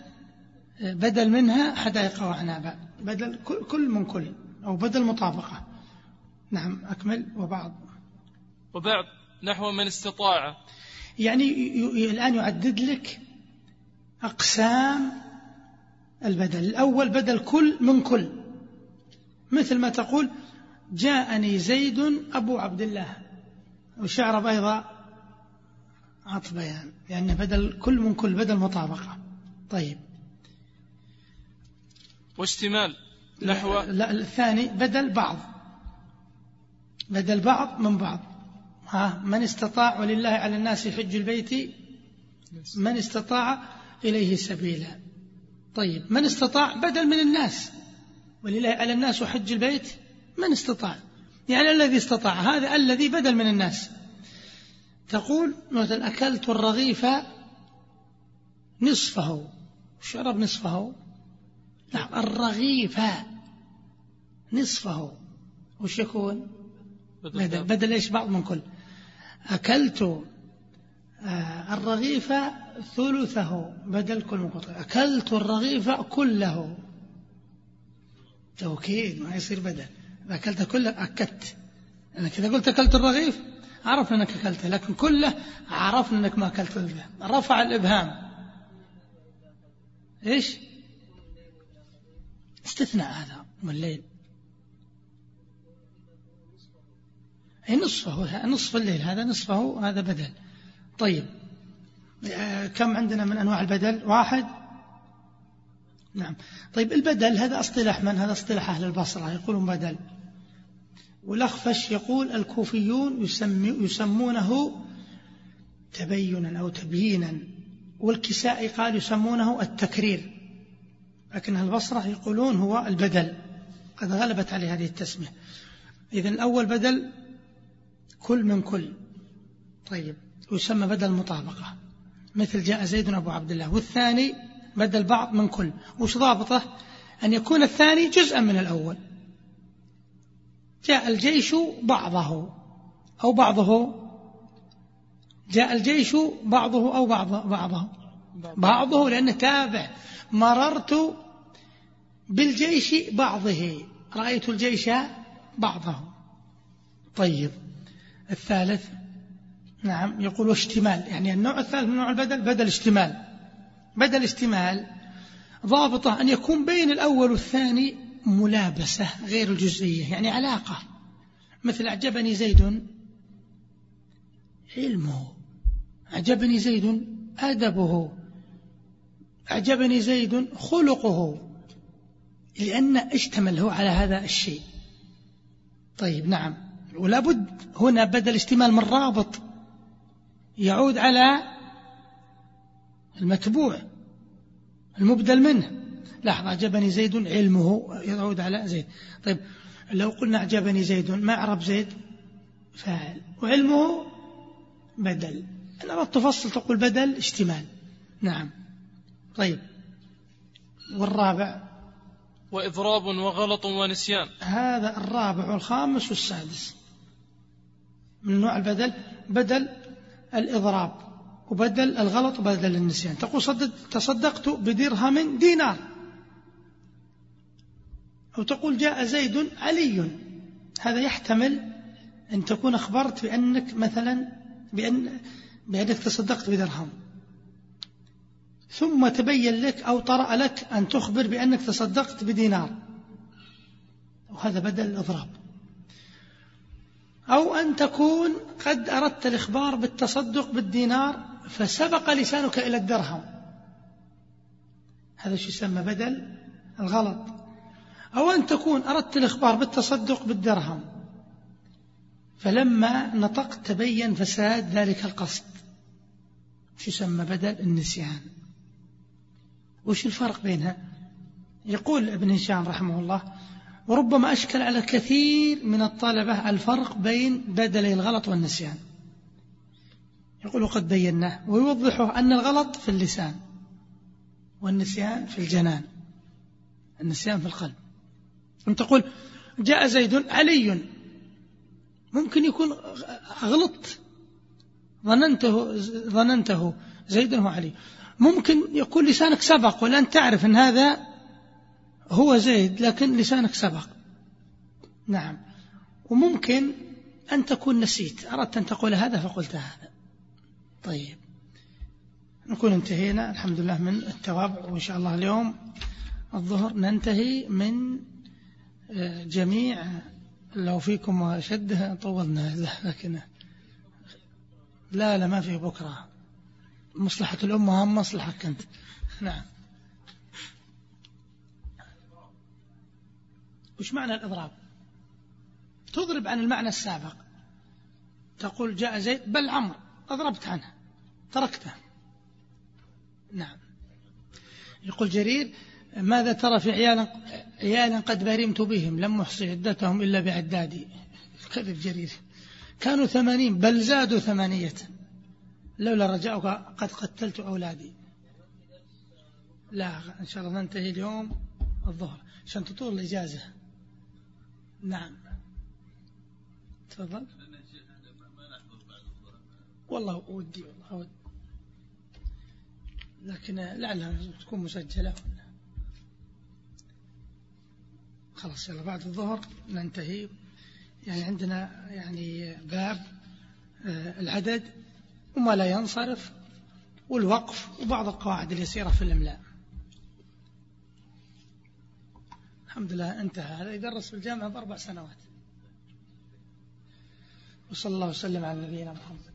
Speaker 1: بدل منها حدائق وعنابة. بدل كل من كل أو بدل مطابقة. نعم أكمل. وبعض.
Speaker 2: وبعض نحو من استطاع.
Speaker 1: يعني الآن يعدد لك أقسام البدل. الأول بدل كل من كل. مثل ما تقول جاءني زيد أبو عبد الله. وشعر أيضا عطف بيان لأن بدل كل من كل بدل مطابقة. طيب.
Speaker 2: واشتمال نحو
Speaker 1: لا الثاني بدل بعض. بدل بعض من بعض. ها من استطاع ولله على الناس حج البيت؟ من استطاع إليه سبيلا. طيب من استطاع بدل من الناس. ولله على الناس حج البيت؟ من استطاع؟ يعني الذي استطاع هذا الذي بدل من الناس. تقول مثلا أكلت الرغيف نصفه. شرب نصفه؟ نعم الرغيف نصفه. وش يكون؟ بدل, بدل إيش؟ بعض من كل. أكلت آه، الرغيف ثلثه. بدل كل من قطع أكلت الرغيف كله. توكيد ما يصير بدل. أكلت كله أكدت. أنك إذا قلت أكلت الرغيف عرفنا أنك أكلته لكن كله عرفنا أنك ما أكلت الرغيف. رفع الإبهام. إيش؟ استثناء هذا الليل. أي نصفه نصف الليل هذا نصفه هذا بدل. طيب. آه، كم عندنا من أنواع البدل؟ واحد. نعم. طيب البدل هذا اصطلاح من؟ هذا اصطلاح أهل البصرة يقولون بدل. والأخفش يقول الكوفيون يسمي يسمونه تبينا أو تبيينا والكسائي قال يسمونه التكرير لكن البصرة يقولون هو البدل قد غلبت عليه هذه التسمية. إذا الأول بدل كل من كل. طيب يسمى بدل المطابقة مثل جاء زيد أبو عبد الله والثاني بدل بعض من كل. وش ضابطه؟ أن يكون الثاني جزءا من الأول. جاء الجيش بعضه أو بعضه. جاء الجيش بعضه أو بعض بعضه. بعضه لأنه تابع. مررت بالجيش بعضه. رأيت الجيش بعضه. طيب. الثالث نعم يقول اشتمال. يعني النوع الثالث من نوع البدل بدل اشتمال. بدل اشتمال ضابطة أن يكون بين الأول والثاني ملابسة غير الجزئية يعني علاقة. مثل أعجبني زيد علمه. أعجبني زيد أدبه. أعجبني زيد خلقه. لأن اشتمل هو على هذا الشيء. طيب نعم. ولا بد هنا بدل اشتمال من رابط يعود على المتبوع المبدل منه. لاحظ أعجبني زيد علمه يعود على زيد. طيب لو قلنا أعجبني زيد ما أعرب زيد؟ فاعل. وعلمه بدل. أنا تفصل تقول بدل اشتمال. نعم. طيب. والرابع؟
Speaker 2: وإضراب وغلط ونسيان.
Speaker 1: هذا الرابع والخامس والسادس. من نوع البدل؟ بدل الإضراب وبدل الغلط وبدل النسيان. تقول صدق تصدقت بدرهم دينار. أو تقول جاء زيد علي. هذا يحتمل أن تكون أخبرت بأنك مثلا بأن بأنك تصدقت بدرهم. ثم تبين لك أو طرأ لك أن تخبر بأنك تصدقت بدينار. وهذا بدل الإضراب. أو أن تكون قد أردت الإخبار بالتصدق بالدينار فسبق لسانك إلى الدرهم. هذا شو يسمى بدل؟ الغلط. أو أن تكون أردت الإخبار بالتصدق بالدرهم. فلما نطقت تبين فساد ذلك القصد. شو يسمى بدل؟ النسيان. وش الفرق بينها؟ يقول ابن هشام رحمه الله وربما أشكل على كثير من الطلبة الفرق بين بدلي الغلط والنسيان. يقول قد بيناه ويوضحه أن الغلط في اللسان والنسيان في الجنان. النسيان في القلب. أن تقول جاء زيد علي. ممكن يكون غلط ظننته ظننته زيد هو علي. ممكن يكون لسانك سبق ولن تعرف أن هذا هو زيد لكن لسانك سبق. نعم. وممكن أن تكون نسيت. أردت أن تقول هذا فقلت هذا. طيب. نكون انتهينا. الحمد لله من التوابع وإن شاء الله اليوم الظهر ننتهي من جميع لو فيكم شده طولنا لكن لا لا ما في بكرة. مصلحة الأمة أهم مصلحتك أنت. نعم. وش معنى الإضراب؟ تضرب عن المعنى السابق. تقول جاء زيد بل عمر أضربت عنه تركته. نعم. يقول جرير ماذا ترى في عيالا عيالا قد برمت بهم لم أحصي عدتهم إلا بعدادي. كذب جرير. كانوا ثمانين بل زادوا ثمانية. لولا رجاؤك قد قتلت أولادي. لا إن شاء الله ننتهي اليوم الظهر. عشان تطول الإجازة. نعم. تفضل. والله ودي والله ودي لكن لعلها تكون مسجلة. خلاص يلا بعد الظهر ننتهي. يعني عندنا يعني باب آه، العدد وما لا ينصرف والوقف وبعض القواعد اليسيرة في الإملاء. الحمد لله انتهى. هذا يدرس في الجامعة بأربع سنوات. وصلى الله وسلم على نبينا محمد.